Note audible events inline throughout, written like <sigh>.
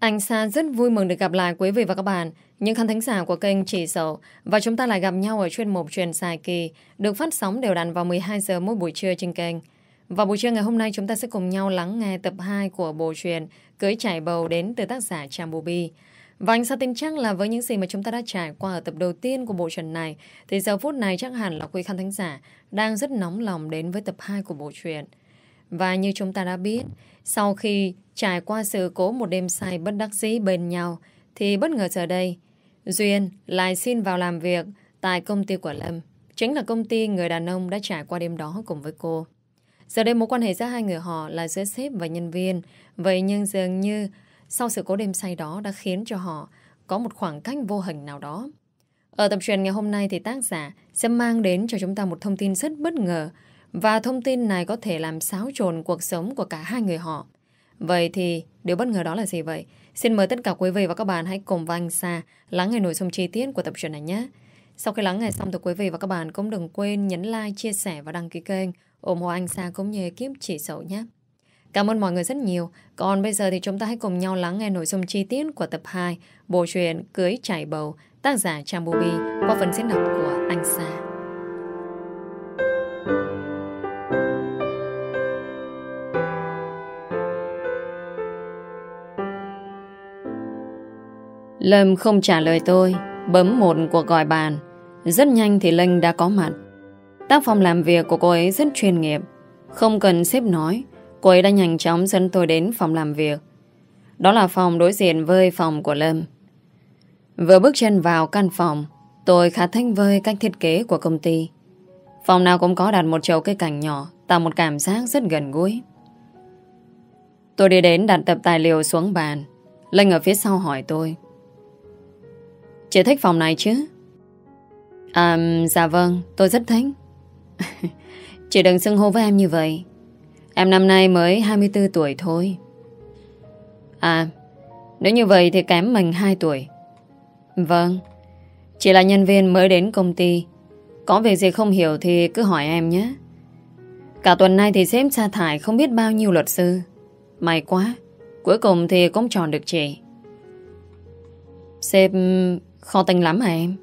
Anh Sa rất vui mừng được gặp lại quý vị và các bạn, những khán thính giả của kênh Chỉ Sầu. Và chúng ta lại gặp nhau ở chuyên mục truyền dài kỳ, được phát sóng đều đặn vào 12 giờ mỗi buổi trưa trên kênh. Và buổi trưa ngày hôm nay chúng ta sẽ cùng nhau lắng nghe tập 2 của bộ truyền Cưới trải bầu đến từ tác giả Tràm Bubi. Và anh Sa tin chắc là với những gì mà chúng ta đã trải qua ở tập đầu tiên của bộ truyền này, thì giờ phút này chắc hẳn là quý khán thính giả đang rất nóng lòng đến với tập 2 của bộ truyền. Và như chúng ta đã biết, sau khi trải qua sự cố một đêm say bất đắc dĩ bên nhau, thì bất ngờ giờ đây, Duyên lại xin vào làm việc tại công ty của Lâm. Chính là công ty người đàn ông đã trải qua đêm đó cùng với cô. Giờ đây mối quan hệ giữa hai người họ là giữa sếp và nhân viên. Vậy nhưng dường như sau sự cố đêm say đó đã khiến cho họ có một khoảng cách vô hình nào đó. Ở tập truyền ngày hôm nay thì tác giả sẽ mang đến cho chúng ta một thông tin rất bất ngờ và thông tin này có thể làm xáo trộn cuộc sống của cả hai người họ. Vậy thì điều bất ngờ đó là gì vậy? Xin mời tất cả quý vị và các bạn hãy cùng với anh Sa lắng nghe nội dung chi tiết của tập truyện này nhé. Sau khi lắng nghe xong thì quý vị và các bạn cũng đừng quên nhấn like, chia sẻ và đăng ký kênh ủng hộ anh Sa cũng như kiếp chỉ sầu nhé. Cảm ơn mọi người rất nhiều. Còn bây giờ thì chúng ta hãy cùng nhau lắng nghe nội dung chi tiết của tập 2 bộ truyện Cưới Chảy Bầu tác giả Trang bobi qua phần diễn đọc của anh Sa. Lâm không trả lời tôi, Bấm một cuộc gọi bàn. Rất nhanh thì Linh đã có mặt. Tác phong làm việc của cô ấy rất chuyên nghiệp. Không cần xếp nói, Cô ấy đã nhanh chóng dẫn tôi đến phòng làm việc. Đó là phòng đối diện với phòng của Lâm. Vừa bước chân vào căn phòng, Tôi khá thanh vơi cách thiết kế của công ty. Phòng nào cũng có đặt một chậu cây cảnh nhỏ, Tạo một cảm giác rất gần gũi. Tôi đi đến đặt tập tài liệu xuống bàn. Linh ở phía sau hỏi tôi Chị thích phòng này chứ? À, dạ vâng, tôi rất thích. <laughs> chị đừng xưng hô với em như vậy. Em năm nay mới 24 tuổi thôi. À, nếu như vậy thì kém mình 2 tuổi. Vâng, chị là nhân viên mới đến công ty. Có việc gì không hiểu thì cứ hỏi em nhé. Cả tuần nay thì sếp sa thải không biết bao nhiêu luật sư. May quá, cuối cùng thì cũng chọn được chị. Sếp Khó tính lắm hả em?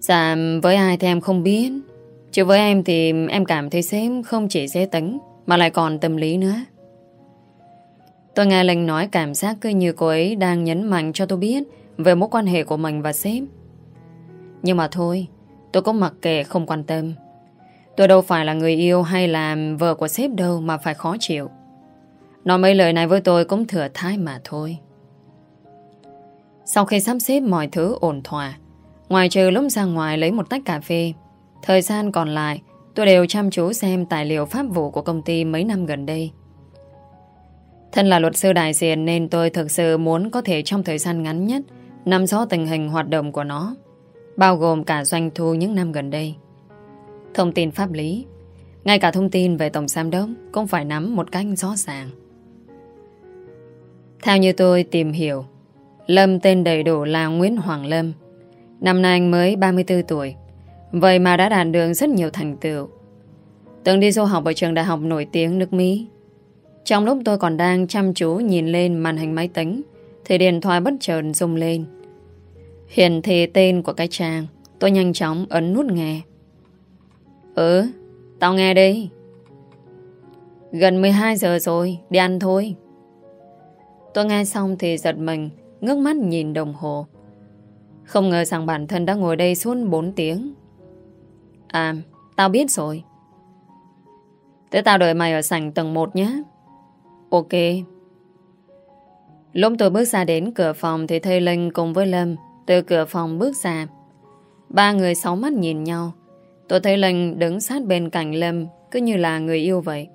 Dạ với ai thì em không biết. Chứ với em thì em cảm thấy sếp không chỉ dễ tính, Mà lại còn tâm lý nữa. Tôi nghe Linh nói cảm giác cứ như cô ấy đang nhấn mạnh cho tôi biết Về mối quan hệ của mình và sếp. Nhưng mà thôi, Tôi cũng mặc kệ không quan tâm. Tôi đâu phải là người yêu hay là vợ của sếp đâu mà phải khó chịu. Nói mấy lời này với tôi cũng thừa thái mà thôi sau khi sắp xếp mọi thứ ổn thỏa Ngoài trừ lúc ra ngoài lấy một tách cà phê Thời gian còn lại Tôi đều chăm chú xem tài liệu pháp vụ của công ty mấy năm gần đây Thân là luật sư đại diện nên tôi thực sự muốn có thể trong thời gian ngắn nhất nắm rõ tình hình hoạt động của nó, bao gồm cả doanh thu những năm gần đây. Thông tin pháp lý, ngay cả thông tin về Tổng Giám Đốc cũng phải nắm một cách rõ ràng. Theo như tôi tìm hiểu, Lâm tên đầy đủ là Nguyễn Hoàng Lâm. Năm nay anh mới 34 tuổi. Vậy mà đã đạt được rất nhiều thành tựu. Từng đi du học ở trường đại học nổi tiếng nước Mỹ. Trong lúc tôi còn đang chăm chú nhìn lên màn hình máy tính, thì điện thoại bất chợt rung lên. Hiển thị tên của cái trang, tôi nhanh chóng ấn nút nghe. Ừ, tao nghe đây. Gần 12 giờ rồi, đi ăn thôi. Tôi nghe xong thì giật mình, ngước mắt nhìn đồng hồ. Không ngờ rằng bản thân đã ngồi đây suốt 4 tiếng. À, tao biết rồi. Thế tao đợi mày ở sảnh tầng 1 nhé. Ok. Lúc tôi bước ra đến cửa phòng thì thấy Linh cùng với Lâm từ cửa phòng bước ra. Ba người sáu mắt nhìn nhau. Tôi thấy Linh đứng sát bên cạnh Lâm cứ như là người yêu vậy.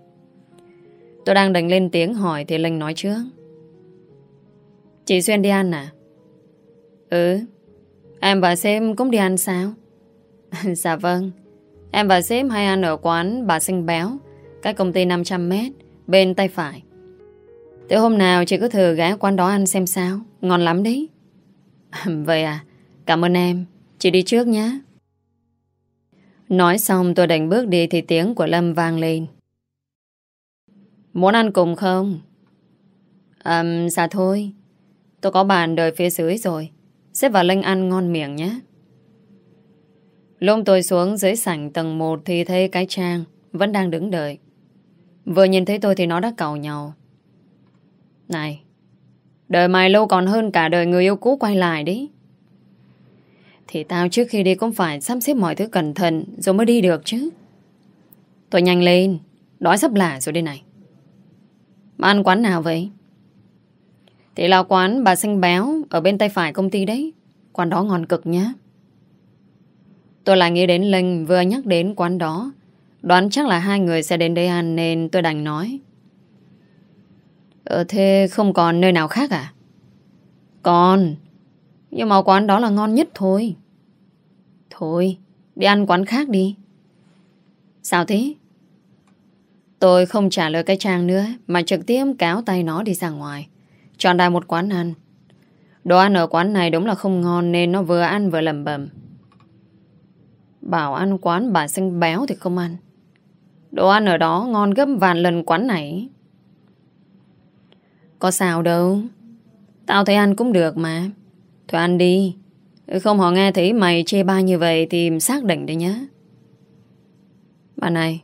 Tôi đang định lên tiếng hỏi thì Linh nói trước. Chị Xuyên đi ăn à? Ừ. Em và sếp cũng đi ăn sao? <laughs> dạ vâng. Em và sếp hay ăn ở quán bà xinh béo Cách công ty 500m Bên tay phải. Từ hôm nào chị cứ thử ghé quán đó ăn xem sao? Ngon lắm đấy. <laughs> Vậy à? Cảm ơn em. Chị đi trước nhé Nói xong tôi đành bước đi Thì tiếng của Lâm vang lên. Muốn ăn cùng không? À, dạ thôi. Tôi có bàn đợi phía dưới rồi. Xếp vào Linh ăn ngon miệng nhé. Lúc tôi xuống dưới sảnh tầng 1 thì thấy cái trang vẫn đang đứng đợi. Vừa nhìn thấy tôi thì nó đã cầu nhau. Này, đời mày lâu còn hơn cả đời người yêu cũ quay lại đấy. Thì tao trước khi đi cũng phải sắp xếp mọi thứ cẩn thận rồi mới đi được chứ. Tôi nhanh lên, đói sắp lả rồi đây này. Mà ăn quán nào vậy? Thì là quán bà xanh béo ở bên tay phải công ty đấy. Quán đó ngon cực nhá. Tôi lại nghĩ đến Linh vừa nhắc đến quán đó. Đoán chắc là hai người sẽ đến đây ăn nên tôi đành nói. Ờ thế không còn nơi nào khác à? Còn. Nhưng mà quán đó là ngon nhất thôi. Thôi, đi ăn quán khác đi. Sao thế? Tôi không trả lời cái trang nữa mà trực tiếp cáo tay nó đi ra ngoài. Chọn đại một quán ăn. Đồ ăn ở quán này đúng là không ngon nên nó vừa ăn vừa lầm bầm. Bảo ăn quán bà xanh béo thì không ăn. Đồ ăn ở đó ngon gấp vạn lần quán này. Có sao đâu. Tao thấy ăn cũng được mà. Thôi ăn đi. Không họ nghe thấy mày chê ba như vậy thì xác định đấy nhá. Bà này.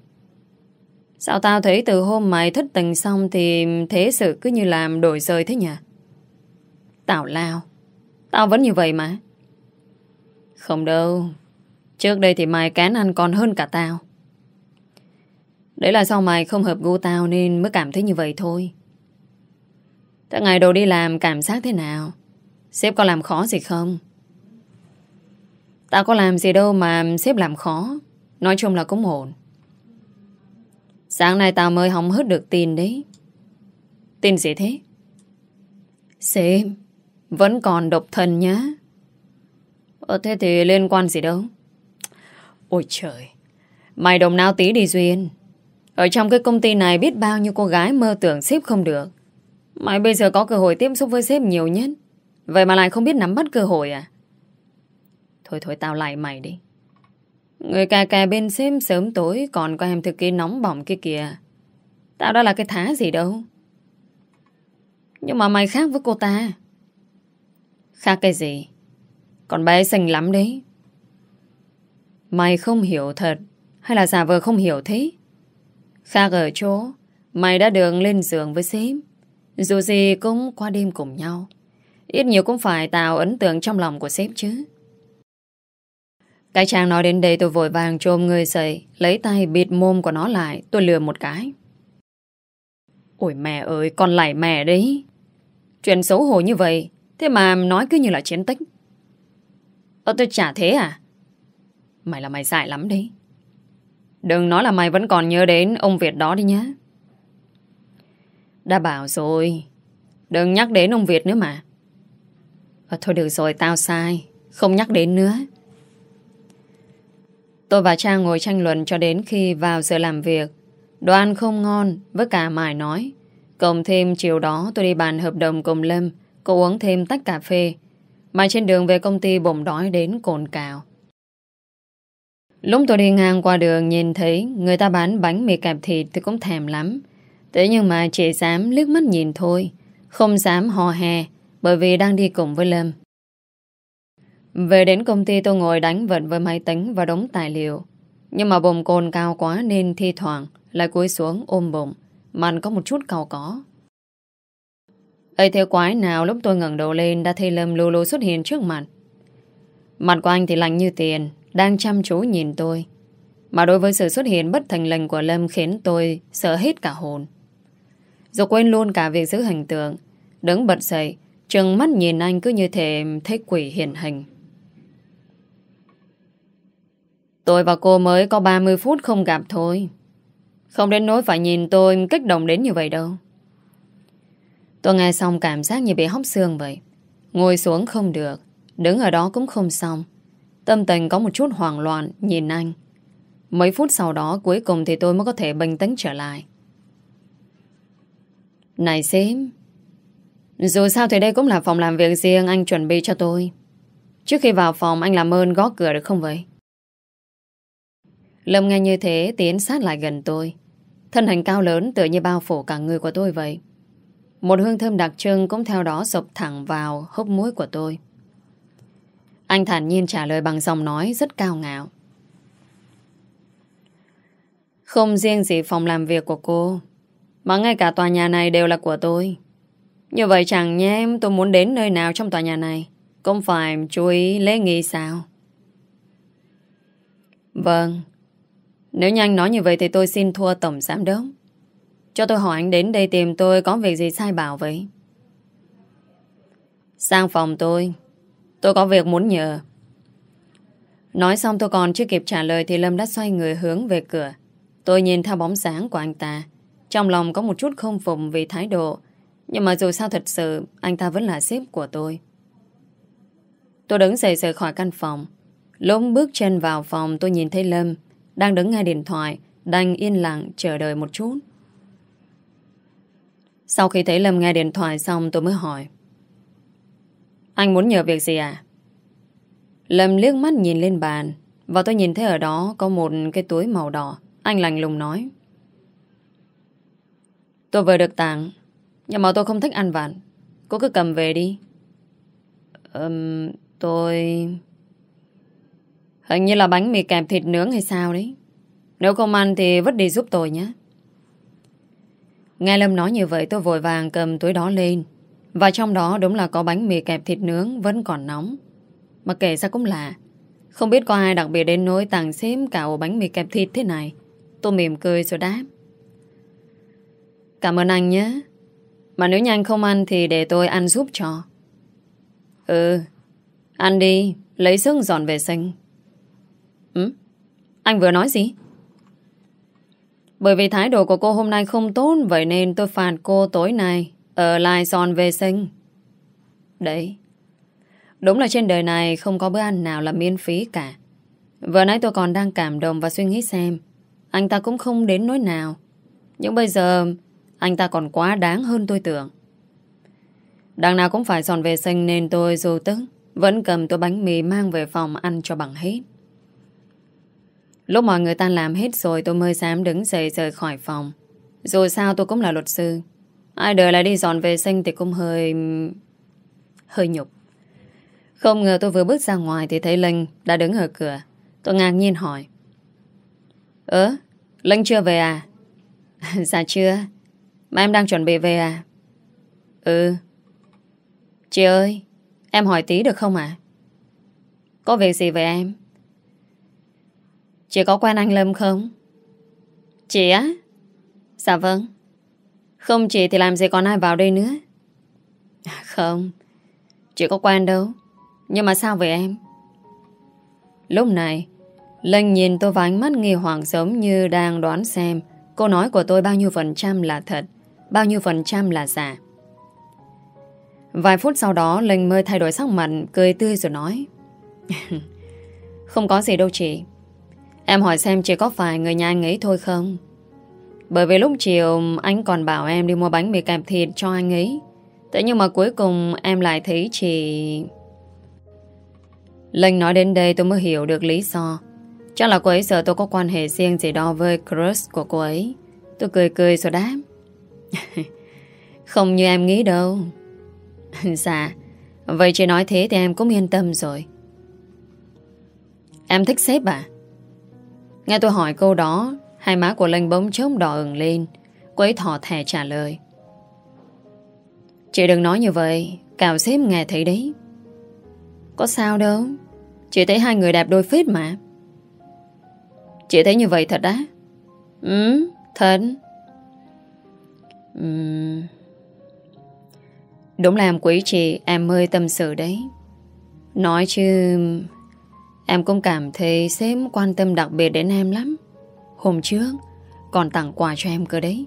Sao tao thấy từ hôm mày thất tình xong thì thế sự cứ như làm đổi rời thế nhỉ? Tào lao. Tao vẫn như vậy mà. Không đâu. Trước đây thì mày cán ăn còn hơn cả tao. Đấy là sao mày không hợp gu tao nên mới cảm thấy như vậy thôi. Thế ngày đầu đi làm cảm giác thế nào? Sếp có làm khó gì không? Tao có làm gì đâu mà sếp làm khó. Nói chung là cũng ổn. Sáng nay tao mới hóng hớt được tin đấy. Tin gì thế? xem vẫn còn độc thân nhá. Ờ thế thì liên quan gì đâu? Ôi trời, mày đồng nào tí đi Duyên. Ở trong cái công ty này biết bao nhiêu cô gái mơ tưởng xếp không được. Mày bây giờ có cơ hội tiếp xúc với sếp nhiều nhất. Vậy mà lại không biết nắm bắt cơ hội à? Thôi thôi tao lại mày đi. Người cà cà bên sếp sớm tối, còn có em thực kia nóng bỏng kia kìa. Tao đó là cái thá gì đâu. Nhưng mà mày khác với cô ta. Khác cái gì? Còn bé xinh lắm đấy. Mày không hiểu thật, hay là giả vờ không hiểu thế? Khác ở chỗ, mày đã đường lên giường với sếp. Dù gì cũng qua đêm cùng nhau. Ít nhiều cũng phải tạo ấn tượng trong lòng của sếp chứ. Cái chàng nói đến đây tôi vội vàng trôm người dậy, lấy tay bịt mồm của nó lại, tôi lừa một cái. Ôi mẹ ơi, con lại mẹ đấy. Chuyện xấu hổ như vậy, thế mà nói cứ như là chiến tích. Ơ tôi chả thế à? Mày là mày dại lắm đấy. Đừng nói là mày vẫn còn nhớ đến ông Việt đó đi nhá. Đã bảo rồi. Đừng nhắc đến ông Việt nữa mà. À, thôi được rồi, tao sai. Không nhắc đến nữa. Tôi và Trang ngồi tranh luận cho đến khi vào giờ làm việc. Đồ ăn không ngon, với cả mải nói. Cộng thêm chiều đó tôi đi bàn hợp đồng cùng Lâm, cô uống thêm tách cà phê. Mà trên đường về công ty bụng đói đến cồn cào. Lúc tôi đi ngang qua đường nhìn thấy người ta bán bánh mì kẹp thịt thì cũng thèm lắm. Thế nhưng mà chỉ dám liếc mắt nhìn thôi, không dám hò hè bởi vì đang đi cùng với Lâm. Về đến công ty tôi ngồi đánh vận với máy tính và đống tài liệu. Nhưng mà bụng cồn cao quá nên thi thoảng lại cúi xuống ôm bụng. Màn có một chút cầu có. Ây thế quái nào lúc tôi ngẩng đầu lên đã thấy Lâm lù lù xuất hiện trước mặt. Mặt của anh thì lạnh như tiền, đang chăm chú nhìn tôi. Mà đối với sự xuất hiện bất thành lệnh của Lâm khiến tôi sợ hết cả hồn. Rồi quên luôn cả việc giữ hình tượng, đứng bật dậy, trừng mắt nhìn anh cứ như thể thấy quỷ hiện hình. Tôi và cô mới có 30 phút không gặp thôi. Không đến nỗi phải nhìn tôi kích động đến như vậy đâu. Tôi nghe xong cảm giác như bị hóc xương vậy. Ngồi xuống không được, đứng ở đó cũng không xong. Tâm tình có một chút hoảng loạn nhìn anh. Mấy phút sau đó cuối cùng thì tôi mới có thể bình tĩnh trở lại. Này sếp, dù sao thì đây cũng là phòng làm việc riêng anh chuẩn bị cho tôi. Trước khi vào phòng anh làm ơn gõ cửa được không vậy? Lâm nghe như thế tiến sát lại gần tôi. Thân hình cao lớn tựa như bao phủ cả người của tôi vậy. Một hương thơm đặc trưng cũng theo đó sộc thẳng vào hốc mũi của tôi. Anh thản nhiên trả lời bằng giọng nói rất cao ngạo. Không riêng gì phòng làm việc của cô, mà ngay cả tòa nhà này đều là của tôi. Như vậy chẳng nhé em tôi muốn đến nơi nào trong tòa nhà này, cũng phải chú ý lễ nghi sao? Vâng, nếu như anh nói như vậy thì tôi xin thua tổng giám đốc. Cho tôi hỏi anh đến đây tìm tôi có việc gì sai bảo vậy? Sang phòng tôi. Tôi có việc muốn nhờ. Nói xong tôi còn chưa kịp trả lời thì Lâm đã xoay người hướng về cửa. Tôi nhìn theo bóng sáng của anh ta. Trong lòng có một chút không phục vì thái độ. Nhưng mà dù sao thật sự, anh ta vẫn là sếp của tôi. Tôi đứng dậy rời khỏi căn phòng. Lúc bước chân vào phòng, tôi nhìn thấy Lâm đang đứng nghe điện thoại Đành yên lặng chờ đợi một chút. Sau khi thấy Lâm nghe điện thoại xong tôi mới hỏi. Anh muốn nhờ việc gì à? Lâm liếc mắt nhìn lên bàn Và tôi nhìn thấy ở đó có một cái túi màu đỏ. Anh lành lùng nói. Tôi vừa được tặng Nhưng mà tôi không thích ăn vặt. Cô cứ cầm về đi. Um, Tôi... Hình như là bánh mì kẹp thịt nướng hay sao đấy. Nếu không ăn thì vứt đi giúp tôi nhé. Nghe Lâm nói như vậy, tôi vội vàng cầm túi đó lên. Và trong đó đúng là có bánh mì kẹp thịt nướng vẫn còn nóng. Mà kể ra cũng lạ, Không biết có ai đặc biệt đến nỗi tặng xếm cả ổ bánh mì kẹp thịt thế này. Tôi mỉm cười rồi đáp. Cảm ơn anh nhé. Mà nếu nhanh không ăn thì để tôi ăn giúp cho. Ừ Ăn đi, Lấy sức dọn vệ sinh. Ừ? Anh vừa nói gì? Bởi vì thái độ của cô hôm nay không tốt, Vậy nên tôi phạt cô tối nay Ở lại giòn về sinh Đấy. Đúng là trên đời này không có bữa ăn nào là miễn phí cả. Vừa nãy tôi còn đang cảm động và suy nghĩ xem, Anh ta cũng không đến nỗi nào. Nhưng bây giờ, Anh ta còn quá đáng hơn tôi tưởng. Đằng nào cũng phải giòn về sinh Nên tôi dù tức, Vẫn cầm tôi bánh mì mang về phòng ăn cho bằng hết. Lúc mọi người tan làm hết rồi tôi mới dám đứng dậy rời khỏi phòng. Dù sao tôi cũng là luật sư. Ai đời lại đi dọn vệ sinh thì cũng hơi... hơi nhục. Không ngờ tôi vừa bước ra ngoài thì thấy Linh đã đứng ở cửa. Tôi ngạc nhiên hỏi. Ơ, Linh chưa về à? <laughs> dạ chưa. Mà em đang chuẩn bị về à? Ừ. Chị ơi, em hỏi tí được không ạ? Có việc gì về em? Chị có quen anh Lâm không? Chị á? Dạ vâng. Không chị thì làm gì còn ai vào đây nữa? Không. Chị có quen đâu. Nhưng mà sao vậy em? Lúc này, Linh nhìn tôi với ánh mắt nghi hoặc giống như đang đoán xem câu nói của tôi bao nhiêu phần trăm là thật, bao nhiêu phần trăm là giả. Vài phút sau đó, Linh mới thay đổi sắc mặt, cười tươi rồi nói. <laughs> Không có gì đâu chị. Em hỏi xem chỉ có phải người nhà anh ấy thôi không? Bởi vì lúc chiều anh còn bảo em đi mua bánh mì kẹp thịt cho anh ấy. Thế nhưng mà cuối cùng em lại thấy chị... Linh nói đến đây tôi mới hiểu được lý do. Chắc là cô ấy sợ tôi có quan hệ riêng gì đó với crush của cô ấy. Tôi cười cười rồi đáp. <laughs> Không như em nghĩ đâu. <laughs> dạ, vậy chị nói thế thì em cũng yên tâm rồi. Em thích sếp à? Nghe tôi hỏi câu đó, Hai má của Linh bỗng chốc đỏ ửng lên. Cô ấy thỏ thẻ trả lời. Chị đừng nói như vậy, Cào xếp nghe thấy đấy. Có sao đâu, Chị thấy hai người đẹp đôi phết mà. Chị thấy như vậy thật á? Ừ thật. Ừ. Đúng là em quý chị, Em hơi tâm sự đấy. Nói chứ Em cũng cảm thấy sếp quan tâm đặc biệt đến em lắm. Hôm trước Còn tặng quà cho em cơ đấy.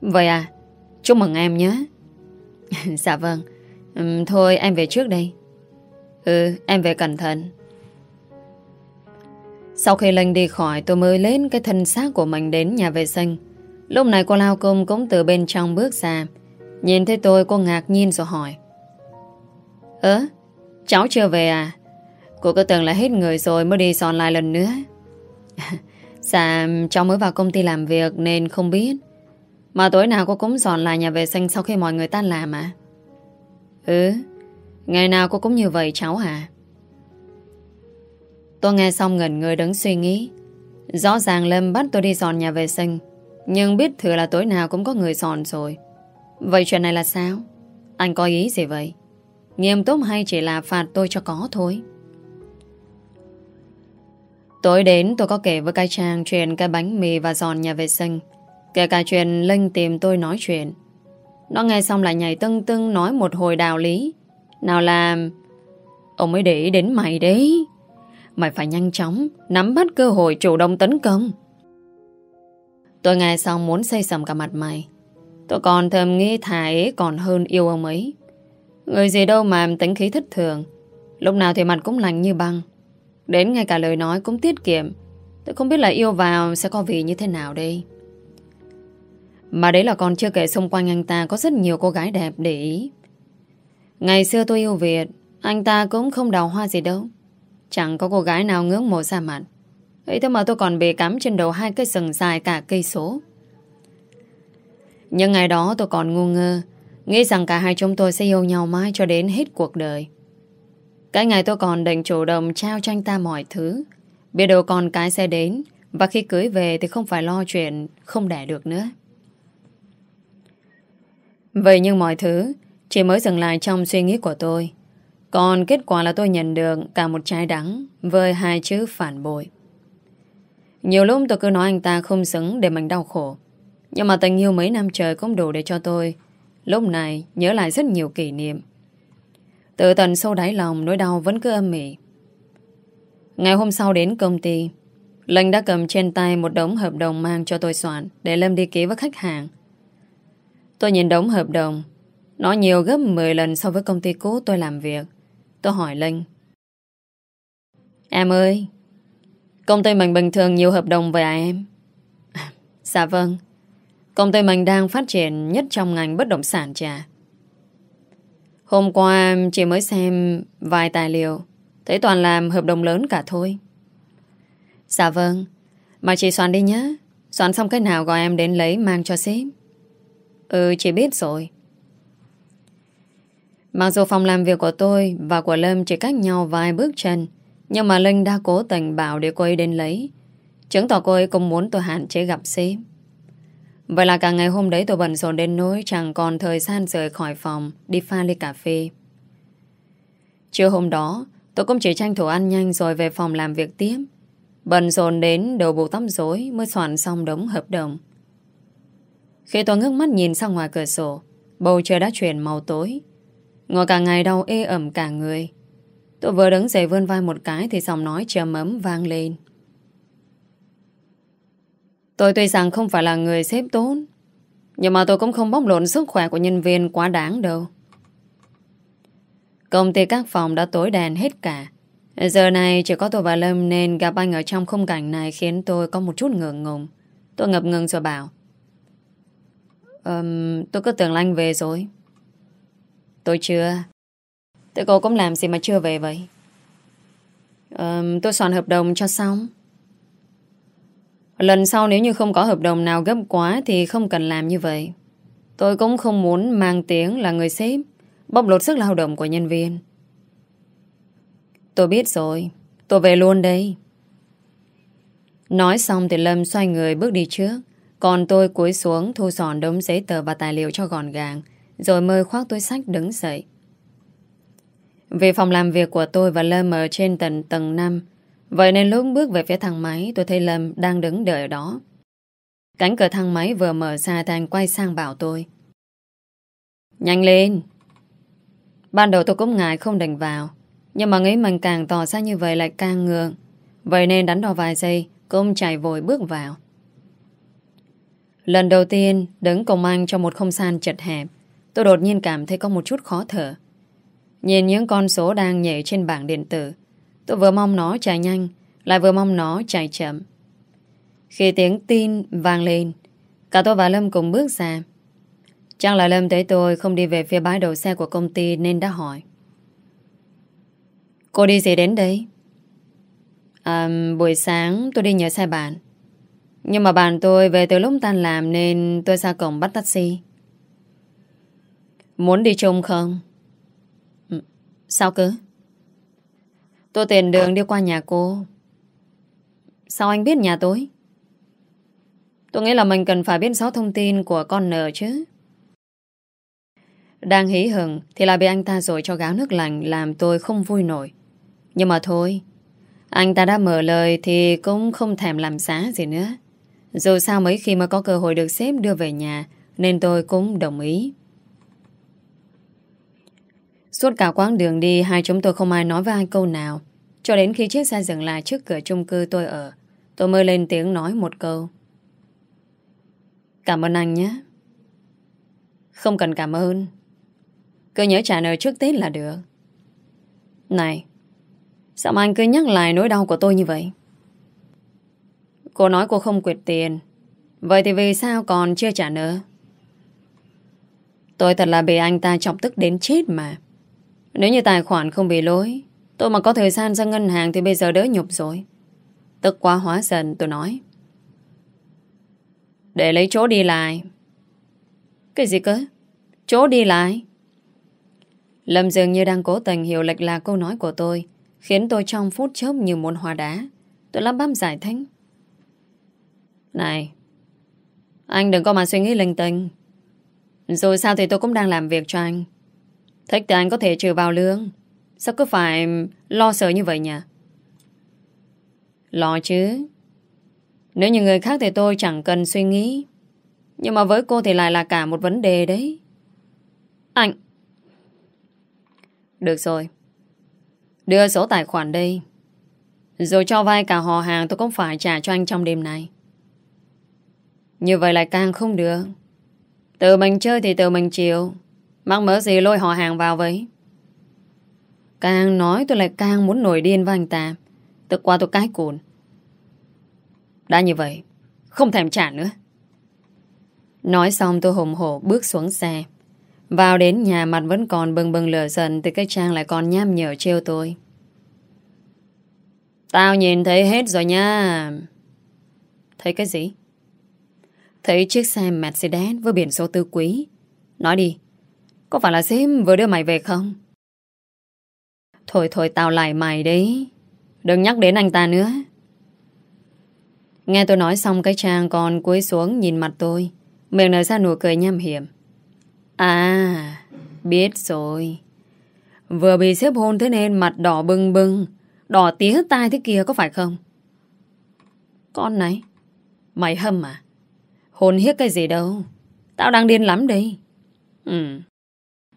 Vậy à Chúc mừng em nhé. <laughs> Dạ vâng. Uhm, Thôi em về trước đây. Ừ em về cẩn thận. Sau khi Linh đi khỏi Tôi mới lên cái thân xác của mình đến nhà vệ sinh. Lúc này cô Lao Công cũng từ bên trong bước ra. Nhìn thấy tôi cô ngạc nhiên rồi hỏi. Ơ Cháu chưa về à? Cô cứ tưởng là hết người rồi mới đi dọn lại lần nữa. <laughs> Dạ cháu mới vào công ty làm việc Nên không biết. Mà tối nào cô cũng dọn lại nhà vệ sinh Sau khi mọi người tan làm à? Ừ Ngày nào cô cũng như vậy cháu hả? Tôi nghe xong ngẩn người đứng suy nghĩ. Rõ ràng Lâm bắt tôi đi dọn nhà vệ sinh, Nhưng biết thừa là tối nào cũng có người dọn rồi. Vậy chuyện này là sao? Anh có ý gì vậy? Nghiêm túc hay chỉ là phạt tôi cho có thôi? Tối đến tôi có kể với cái trang chuyện cái bánh mì và giòn nhà vệ sinh. Kể cả chuyện Linh tìm tôi nói chuyện. Nó nghe xong lại nhảy tưng tưng nói một hồi đạo lý. Nào là... Ông mới để ý đến mày đấy. Mày phải nhanh chóng, nắm bắt cơ hội chủ động tấn công. Tôi nghe xong muốn xây sầm cả mặt mày. Tôi còn thầm nghĩ thà ấy còn hơn yêu ông ấy. Người gì đâu mà tính khí thất thường. Lúc nào thì mặt cũng lành như băng. Đến ngay cả lời nói cũng tiết kiệm. Tôi không biết là yêu vào sẽ có vị như thế nào đây. Mà đấy là còn chưa kể xung quanh anh ta Có rất nhiều cô gái đẹp để ý. Ngày xưa tôi yêu Việt, Anh ta cũng không đào hoa gì đâu. Chẳng có cô gái nào ngưỡng mộ ra mặt. Ấy thế mà tôi còn bị cắm trên đầu Hai cây sừng dài cả cây số. Nhưng ngày đó tôi còn ngu ngơ, Nghĩ rằng cả hai chúng tôi sẽ yêu nhau mãi Cho đến hết cuộc đời cái ngày tôi còn định chủ động trao cho anh ta mọi thứ. Biết đâu con cái sẽ đến, và khi cưới về thì không phải lo chuyện không đẻ được nữa. Vậy nhưng mọi thứ chỉ mới dừng lại trong suy nghĩ của tôi. Còn kết quả là tôi nhận được cả một trái đắng với hai chữ phản bội. Nhiều lúc tôi cứ nói anh ta không xứng để mình đau khổ. Nhưng mà tình yêu mấy năm trời cũng đủ để cho tôi lúc này nhớ lại rất nhiều kỷ niệm. Từ tận sâu đáy lòng Nỗi đau vẫn cứ âm mỉ Ngày hôm sau đến công ty Linh đã cầm trên tay một đống hợp đồng mang cho tôi soạn để Lâm đi ký với khách hàng. Tôi nhìn đống hợp đồng. Nó nhiều gấp 10 lần so với công ty cũ tôi làm việc. Tôi hỏi Linh. Em ơi, công ty mình bình thường nhiều hợp đồng về à em? <laughs> dạ vâng. Công ty mình đang phát triển nhất trong ngành bất động sản trà. Hôm qua chị mới xem vài tài liệu, Thấy toàn làm hợp đồng lớn cả thôi. Dạ vâng Mà chị soạn đi nhé. Soạn xong cái nào gọi em đến lấy mang cho sếp. Ừ chị biết rồi. Mặc dù phòng làm việc của tôi Và của Lâm chỉ cách nhau vài bước chân, Nhưng mà Linh đã cố tình bảo để cô ấy đến lấy. Chứng tỏ cô ấy cũng muốn tôi hạn chế gặp sếp. Vậy là cả ngày hôm đấy tôi bận rộn đến nỗi chẳng còn thời gian rời khỏi phòng đi pha ly cà phê. Trưa hôm đó, tôi cũng chỉ tranh thủ ăn nhanh rồi về phòng làm việc tiếp. Bận rộn đến đầu bộ tắm rối mới soạn xong đống hợp đồng. Khi tôi ngước mắt nhìn sang ngoài cửa sổ, bầu trời đã chuyển màu tối. Ngồi cả ngày đau ê ẩm cả người. Tôi vừa đứng dậy vươn vai một cái thì giọng nói trầm ấm vang lên. Tôi tuy rằng không phải là người xếp tốt Nhưng mà tôi cũng không bóc lộn sức khỏe của nhân viên quá đáng đâu. Công ty các phòng đã tối đèn hết cả. Giờ này chỉ có tôi và Lâm Nên gặp anh ở trong khung cảnh này Khiến tôi có một chút ngượng ngùng. Tôi ngập ngừng rồi bảo um, Tôi cứ tưởng là anh về rồi. Tôi chưa. Thế cô cũng làm gì mà chưa về vậy? Um, Tôi soạn hợp đồng cho xong. Lần sau nếu như không có hợp đồng nào gấp quá Thì không cần làm như vậy. Tôi cũng không muốn mang tiếng là người sếp, Bóc lột sức lao động của nhân viên. Tôi biết rồi, Tôi về luôn đây. Nói xong thì Lâm xoay người bước đi trước, Còn tôi cúi xuống thu dọn đống giấy tờ và tài liệu cho gọn gàng, Rồi mời khoác túi sách đứng dậy. Về phòng làm việc của tôi và Lâm ở trên tầng tầng 5 Vậy nên lúc bước về phía thang máy, Tôi thấy Lâm đang đứng đợi ở đó. Cánh cửa thang máy vừa mở ra Thành quay sang bảo tôi. Nhanh lên! Ban đầu tôi cũng ngại không đành vào, Nhưng mà nghĩ mình càng tỏ ra như vậy lại càng ngượng. Vậy nên đánh đo vài giây, Cũng chạy vội bước vào. Lần đầu tiên Đứng cùng anh trong một không gian chật hẹp, Tôi đột nhiên cảm thấy có một chút khó thở. Nhìn những con số đang nhảy trên bảng điện tử Tôi vừa mong nó chạy nhanh Lại vừa mong nó chạy chậm Khi tiếng tin vang lên Cả tôi và Lâm cùng bước ra Chắc là Lâm thấy tôi không đi về phía bãi đậu xe của công ty Nên đã hỏi Cô đi gì đến đây? À, buổi sáng tôi đi nhờ xe bạn Nhưng mà bạn tôi về từ lúc tan làm Nên tôi ra cổng bắt taxi Muốn đi chung không? Ừ, sao cứ? Tôi tiền đường đi qua nhà cô. Sao anh biết nhà tôi? Tôi nghĩ là mình cần phải biết rõ thông tin của con nợ chứ. Đang hí hừng Thì lại bị anh ta rồi cho gáo nước lạnh Làm tôi không vui nổi. Nhưng mà thôi, Anh ta đã mở lời Thì cũng không thèm làm giá gì nữa. Dù sao mấy khi mà có cơ hội được xếp đưa về nhà, Nên tôi cũng đồng ý. Suốt cả quãng đường đi, Hai chúng tôi không ai nói với ai câu nào. Cho đến khi chiếc xe dừng lại trước cửa chung cư tôi ở, Tôi mới lên tiếng nói một câu. Cảm ơn anh nhé. Không cần cảm ơn. Cứ nhớ trả nợ trước Tết là được. Này, Sao mà anh cứ nhắc lại nỗi đau của tôi như vậy? Cô nói cô không quyệt tiền, Vậy thì vì sao còn chưa trả nợ? Tôi thật là bị anh ta chọc tức đến chết mà. Nếu như tài khoản không bị lỗi, Tôi mà có thời gian ra ngân hàng Thì bây giờ đỡ nhục rồi. Tức quá hóa dần tôi nói. Để lấy chỗ đi lại. Cái gì cơ? Chỗ đi lại. Lâm dường như đang cố tình hiểu lệch là câu nói của tôi, Khiến tôi trong phút chốc như muốn hòa đá. Tôi lắp bắp giải thích. Này, Anh đừng có mà suy nghĩ linh tinh. Rồi sao thì tôi cũng đang làm việc cho anh. Thích thì anh có thể trừ vào lương. Sao cứ phải lo sợ như vậy nhỉ? Lo chứ. Nếu như người khác thì tôi chẳng cần suy nghĩ. Nhưng mà với cô thì lại là cả một vấn đề đấy. Anh. Được rồi. Đưa số tài khoản đây. Rồi cho vay cả họ hàng tôi cũng phải trả cho anh trong đêm này. Như vậy lại càng không được. Tự mình chơi thì tự mình chịu. Mắc mớ gì lôi họ hàng vào vậy? Càng nói tôi lại càng muốn nổi điên với anh ta. Tức qua tôi cái cồn. Đã như vậy, Không thèm trả nữa. Nói xong tôi hùng hổ bước xuống xe. Vào đến nhà mặt vẫn còn bừng bừng lửa giận Từ cái trang lại còn nham nhở trêu tôi. Tao nhìn thấy hết rồi nha. Thấy cái gì? Thấy chiếc xe Mercedes với biển số tư quý. Nói đi có phải là sếp vừa đưa mày về không? Thôi thôi, tao lại mày đấy Đừng nhắc đến anh ta nữa. Nghe tôi nói xong, cái trang còn cúi xuống nhìn mặt tôi. Miệng nở ra nụ cười nham hiểm. À Biết rồi. Vừa bị xếp hôn thế nên mặt đỏ bừng bừng. Đỏ tía tai thế kia có phải không? Con này, Mày hâm à? Hôn hiếc cái gì đâu? Tao đang điên lắm đây. Ừ.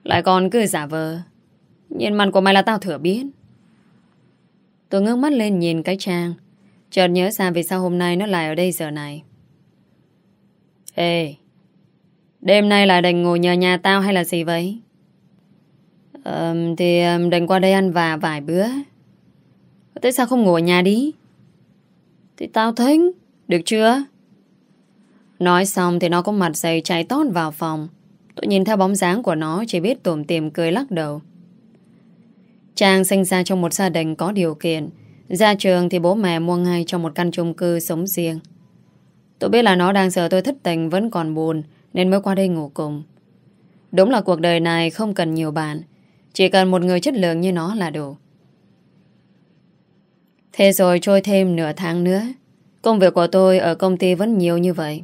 Lại còn cứ giả vờ Nhìn mặt của mày là tao thừa biết Tôi ngước mắt lên nhìn cái trang Chợt nhớ ra vì sao hôm nay nó lại ở đây giờ này Ê Đêm nay là đành ngồi nhờ nhà tao hay là gì vậy? Um, thì um, qua đây ăn và vài bữa Tại sao không ngồi nhà đi? Thì tao thích Được chưa? Nói xong thì nó có mặt dày chạy tót vào phòng Tôi nhìn theo bóng dáng của nó, Chỉ biết tủm tìm cười lắc đầu. Trang sinh ra trong một gia đình có điều kiện. Ra trường thì bố mẹ mua ngay cho một căn chung cư sống riêng. Tôi biết là nó đang sợ tôi thất tình, Vẫn còn buồn, Nên mới qua đây ngủ cùng. Đúng là cuộc đời này không cần nhiều bạn. Chỉ cần một người chất lượng như nó là đủ. Thế rồi trôi thêm nửa tháng nữa. Công việc của tôi ở công ty vẫn nhiều như vậy.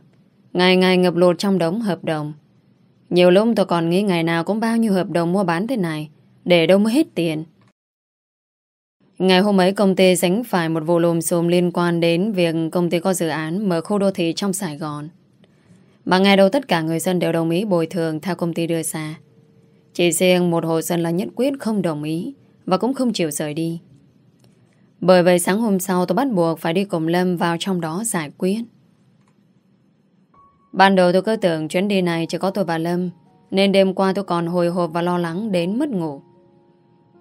Ngày ngày ngập lụt trong đống hợp đồng. Nhiều lúc tôi còn nghĩ ngày nào cũng bao nhiêu hợp đồng mua bán thế này, Để đâu mới hết tiền Ngày hôm ấy công ty sánh phải một vụ lùm xùm liên quan đến việc công ty có dự án mở khu đô thị trong Sài Gòn. Mà ngày đầu tất cả người dân đều đồng ý bồi thường theo công ty đưa ra. Chỉ riêng một hộ dân là nhất quyết không đồng ý và cũng không chịu rời đi. Bởi vậy sáng hôm sau tôi bắt buộc phải đi cùng Lâm vào trong đó giải quyết. Ban đầu tôi cứ tưởng chuyến đi này chỉ có tôi và Lâm, nên đêm qua tôi còn hồi hộp và lo lắng đến mất ngủ.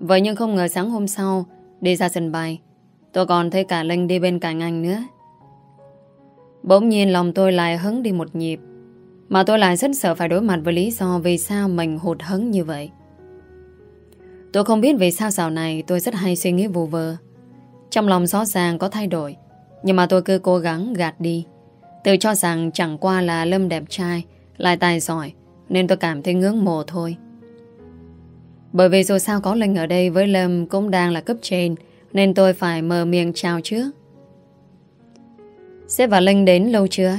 Vậy nhưng không ngờ sáng hôm sau, Đi ra sân bay, Tôi còn thấy cả Linh đi bên cạnh anh nữa. Bỗng nhiên lòng tôi lại hứng đi một nhịp, Mà tôi lại rất sợ phải đối mặt với lý do Vì sao mình hụt hứng như vậy. Tôi không biết vì sao dạo này Tôi rất hay suy nghĩ vù vơ, Trong lòng rõ ràng có thay đổi, Nhưng mà tôi cứ cố gắng gạt đi tôi cho rằng chẳng qua là Lâm đẹp trai, Lại tài giỏi, Nên tôi cảm thấy ngưỡng mộ thôi. Bởi vì dù sao có Linh ở đây Với Lâm cũng đang là cấp trên, Nên tôi phải mở miệng chào trước. Sếp và Linh đến lâu chưa?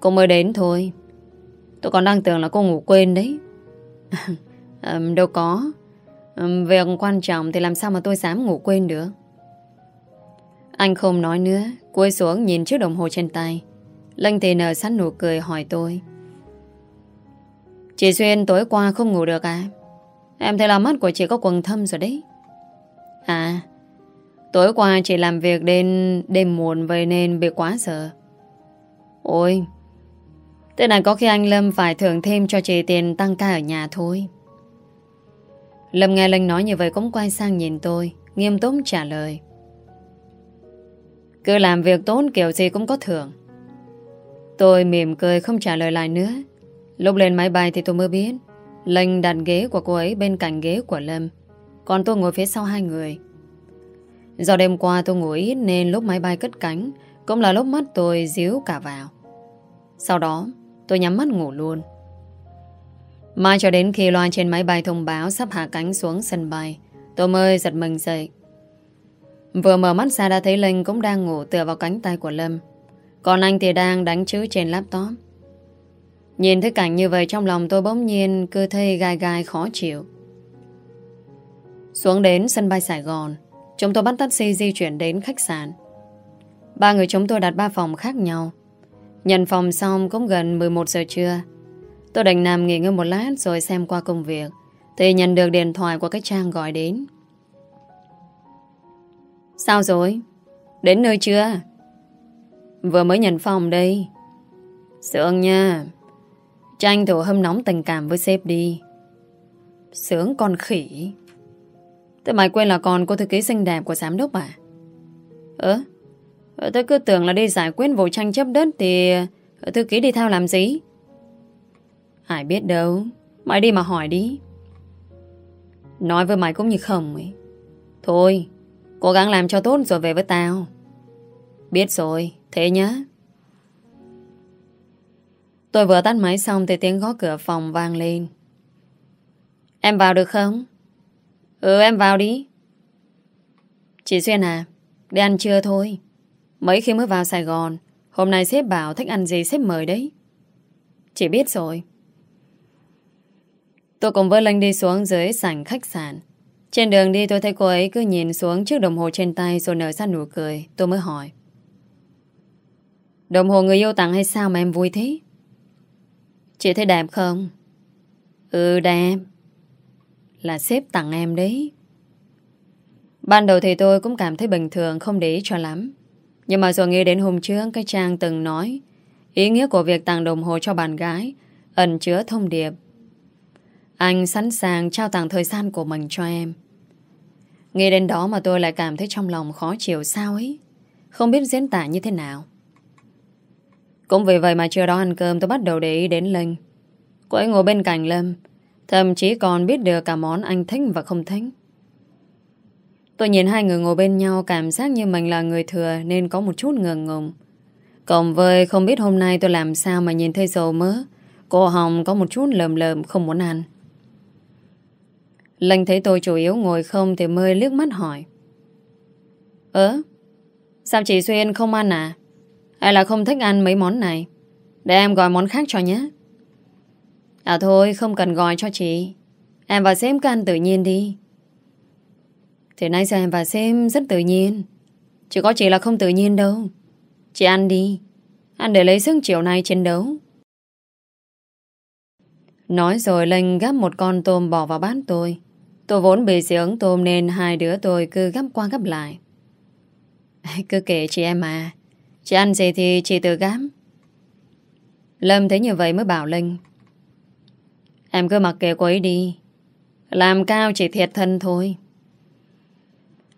Cô mới đến thôi. Tôi còn đang tưởng là cô ngủ quên đấy. <laughs> Đâu có. Việc quan trọng thì làm sao mà tôi dám ngủ quên được? Anh không nói nữa Cúi xuống nhìn chiếc đồng hồ trên tay. Linh thì nở sẵn nụ cười hỏi tôi. Chị Xuyên tối qua không ngủ được à? Em thấy là mắt của chị có quần thâm rồi đấy. À Tối qua chị làm việc đến đêm muộn Vậy nên bị quá sợ. Ôi, Thế này có khi anh Lâm phải thưởng thêm cho chị tiền tăng ca ở nhà thôi. Lâm nghe Linh nói như vậy cũng quay sang nhìn tôi, Nghiêm túc trả lời. Cứ làm việc tốt kiểu gì cũng có thưởng. Tôi mỉm cười không trả lời lại nữa. Lúc lên máy bay thì tôi mới biết Linh đặt ghế của cô ấy bên cạnh ghế của Lâm. Còn tôi ngồi phía sau hai người. Do đêm qua tôi ngủ ít Nên lúc máy bay cất cánh, Cũng là lúc mắt tôi díu cả vào. Sau đó, tôi nhắm mắt ngủ luôn. Mai cho đến khi loa trên máy bay thông báo Sắp hạ cánh xuống sân bay, Tôi mới giật mình dậy. Vừa mở mắt ra đã thấy Linh cũng đang ngủ tựa vào cánh tay của Lâm Còn anh thì đang đánh chữ trên laptop Nhìn thấy cảnh như vậy trong lòng tôi bỗng nhiên cứ thấy gai gai khó chịu. Xuống đến sân bay Sài Gòn, chúng tôi bắt taxi di chuyển đến khách sạn. Ba người chúng tôi đặt ba phòng khác nhau. Nhận phòng xong cũng gần 11 giờ trưa. Tôi đành nằm nghỉ ngơi một lát rồi xem qua công việc. Thì nhận được điện thoại của cái Trang gọi đến. Sao rồi? Đến nơi chưa? Vừa mới nhận phòng đây. sướng nha. Tranh thủ hâm nóng tình cảm với sếp đi Sướng con khỉ Thế mày quên là con cô thư ký xinh đẹp của giám đốc à Ơ ờ, Tôi cứ tưởng là đi giải quyết vụ tranh chấp đất Thì thư ký đi theo làm gì Ai biết đâu Mày đi mà hỏi đi Nói với mày cũng như không ấy Thôi Cố gắng làm cho tốt rồi về với tao Biết rồi Thế nhá Tôi vừa tắt máy xong thì tiếng gõ cửa phòng vang lên. Em vào được không? Ừ em vào đi. Chị Xuyên à, đi ăn trưa thôi. Mấy khi mới vào Sài Gòn, hôm nay sếp bảo thích ăn gì sếp mời đấy. Chị biết rồi. Tôi cùng với Linh đi xuống dưới sảnh khách sạn. Trên đường đi tôi thấy cô ấy cứ nhìn xuống chiếc đồng hồ trên tay rồi nở ra nụ cười. Tôi mới hỏi. Đồng hồ người yêu tặng hay sao mà em vui thế? Chị thấy đẹp không? Ừ đẹp Là sếp tặng em đấy Ban đầu thì tôi cũng cảm thấy bình thường, Không để ý cho lắm Nhưng mà rồi nghĩ đến hôm trước, Cái Trang từng nói Ý nghĩa của việc tặng đồng hồ cho bạn gái Ẩn chứa thông điệp anh sẵn sàng trao tặng thời gian của mình cho em Nghe đến đó mà tôi lại cảm thấy trong lòng khó chịu sao ấy Không biết diễn tả như thế nào cũng vì vậy mà chưa đó ăn cơm, tôi bắt đầu để ý đến Linh. Cô ấy ngồi bên cạnh Lâm. Thậm chí còn biết được cả món anh thích và không thích. Tôi nhìn hai người ngồi bên nhau, cảm giác như mình là người thừa nên có một chút ngờ ngùng. Cộng với không biết hôm nay tôi làm sao mà nhìn thấy dầu mỡ. Cô Hồng có một chút lờm lờm không muốn ăn. Lành thấy tôi chủ yếu ngồi không thì mới liếc mắt hỏi. Ơ? Sao chị Xuyên không ăn à? Hay là không thích ăn mấy món này? Để em gọi món khác cho nhé. À thôi, không cần gọi cho chị. Em và sếp cứ ăn tự nhiên đi. Thì nay giờ em và sếp rất tự nhiên. Chỉ có chị là không tự nhiên đâu. Chị ăn đi. Ăn để lấy sức chiều nay chiến đấu. Nói rồi Linh gắp một con tôm bỏ vào bát tôi. Tôi vốn bị dị ứng tôm nên hai đứa tôi cứ gấp qua gấp lại. <laughs> Cứ kể chị em à Chị ăn gì thì chị tự gám. Lâm thấy như vậy mới bảo Linh. Em cứ mặc kệ cô ấy đi. Làm cao chỉ thiệt thân thôi.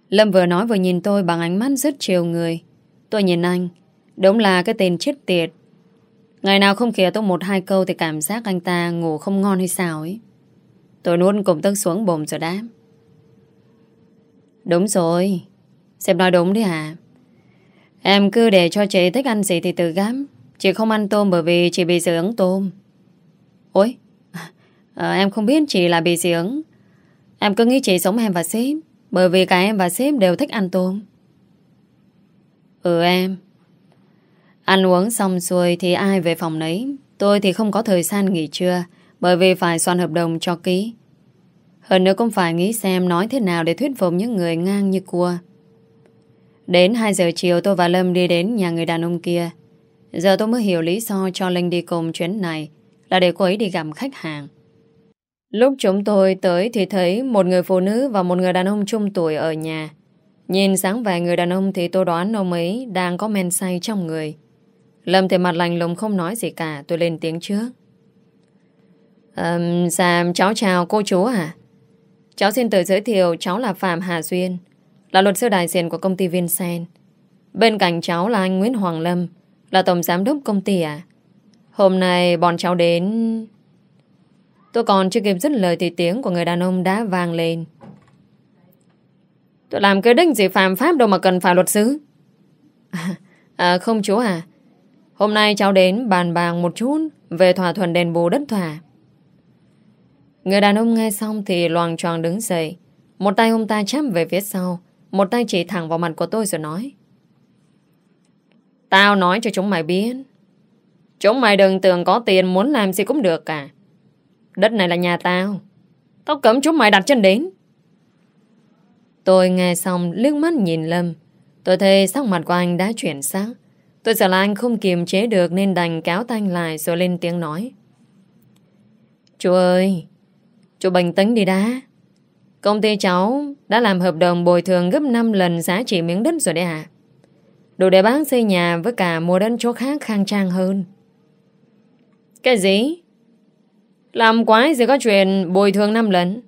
Lâm vừa nói vừa nhìn tôi bằng ánh mắt rất chiều người. Tôi nhìn anh. Đúng là cái tên chết tiệt. Ngày nào không kìa tôi một hai câu Thì cảm giác anh ta ngủ không ngon hay sao ấy. Tôi nuốt cùng tức xuống bồm rồi đáp. Đúng rồi Xem nói đúng đi hả? Em cứ để cho chị thích ăn gì thì tự gắm Chị không ăn tôm bởi vì chị bị dị ứng tôm. Ôi à, <laughs> Em không biết chị là bị dị ứng. Em cứ nghĩ chị sống em và sếp Bởi vì cả em và sếp đều thích ăn tôm. Ừ em. Ăn uống xong xuôi thì ai về phòng nấy Tôi thì không có thời gian nghỉ trưa. Bởi vì phải soạn hợp đồng cho ký Hơn nữa cũng phải nghĩ xem Nói thế nào để thuyết phục những người ngang như cua Đến 2 giờ chiều tôi và Lâm đi đến nhà người đàn ông kia Giờ tôi mới hiểu lý do cho Linh đi cùng chuyến này Là để cô ấy đi gặp khách hàng Lúc chúng tôi tới thì thấy một người phụ nữ và một người đàn ông trung tuổi ở nhà. Nhìn sáng vẻ người đàn ông thì tôi đoán ông ấy đang có men say trong người. Lâm thì mặt lành lùng không nói gì cả, tôi lên tiếng trước. Um, dạ, cháu chào cô chú à? Cháu xin tự giới thiệu cháu là Phạm Hà Duyên, là luật sư đại diện của công ty Vincent. Bên cạnh cháu là anh Nguyễn Hoàng Lâm, là tổng giám đốc công ty à? Hôm nay bọn cháu đến... Tôi còn chưa kịp dứt lời thì tiếng của người đàn ông đã vang lên. Tôi làm cái đinh gì phạm pháp đâu mà cần phải luật sư. À, <laughs> à, không chú à. Hôm nay cháu đến bàn bàng một chút về thỏa thuận đền bù đất thỏa. Người đàn ông nghe xong thì loàng tròn đứng dậy. Một tay ông ta chắp về phía sau. Một tay chỉ thẳng vào mặt của tôi rồi nói. Tao nói cho chúng mày biết. Chúng mày đừng tưởng có tiền muốn làm gì cũng được cả. Đất này là nhà tao. Tao cấm chúng mày đặt chân đến. Tôi nghe xong liếc mắt nhìn Lâm. Tôi thấy sắc mặt của anh đã chuyển sắc. Tôi sợ là anh không kiềm chế được nên đành kéo tay lại rồi lên tiếng nói. Chú ơi, chú bình tĩnh đi đã. Công ty cháu đã làm hợp đồng bồi thường gấp 5 lần giá trị miếng đất rồi đấy à? Đủ để bán xây nhà với cả mua đất chỗ khác khang trang hơn. Cái gì? Làm quái gì có chuyện bồi thường 5 lần?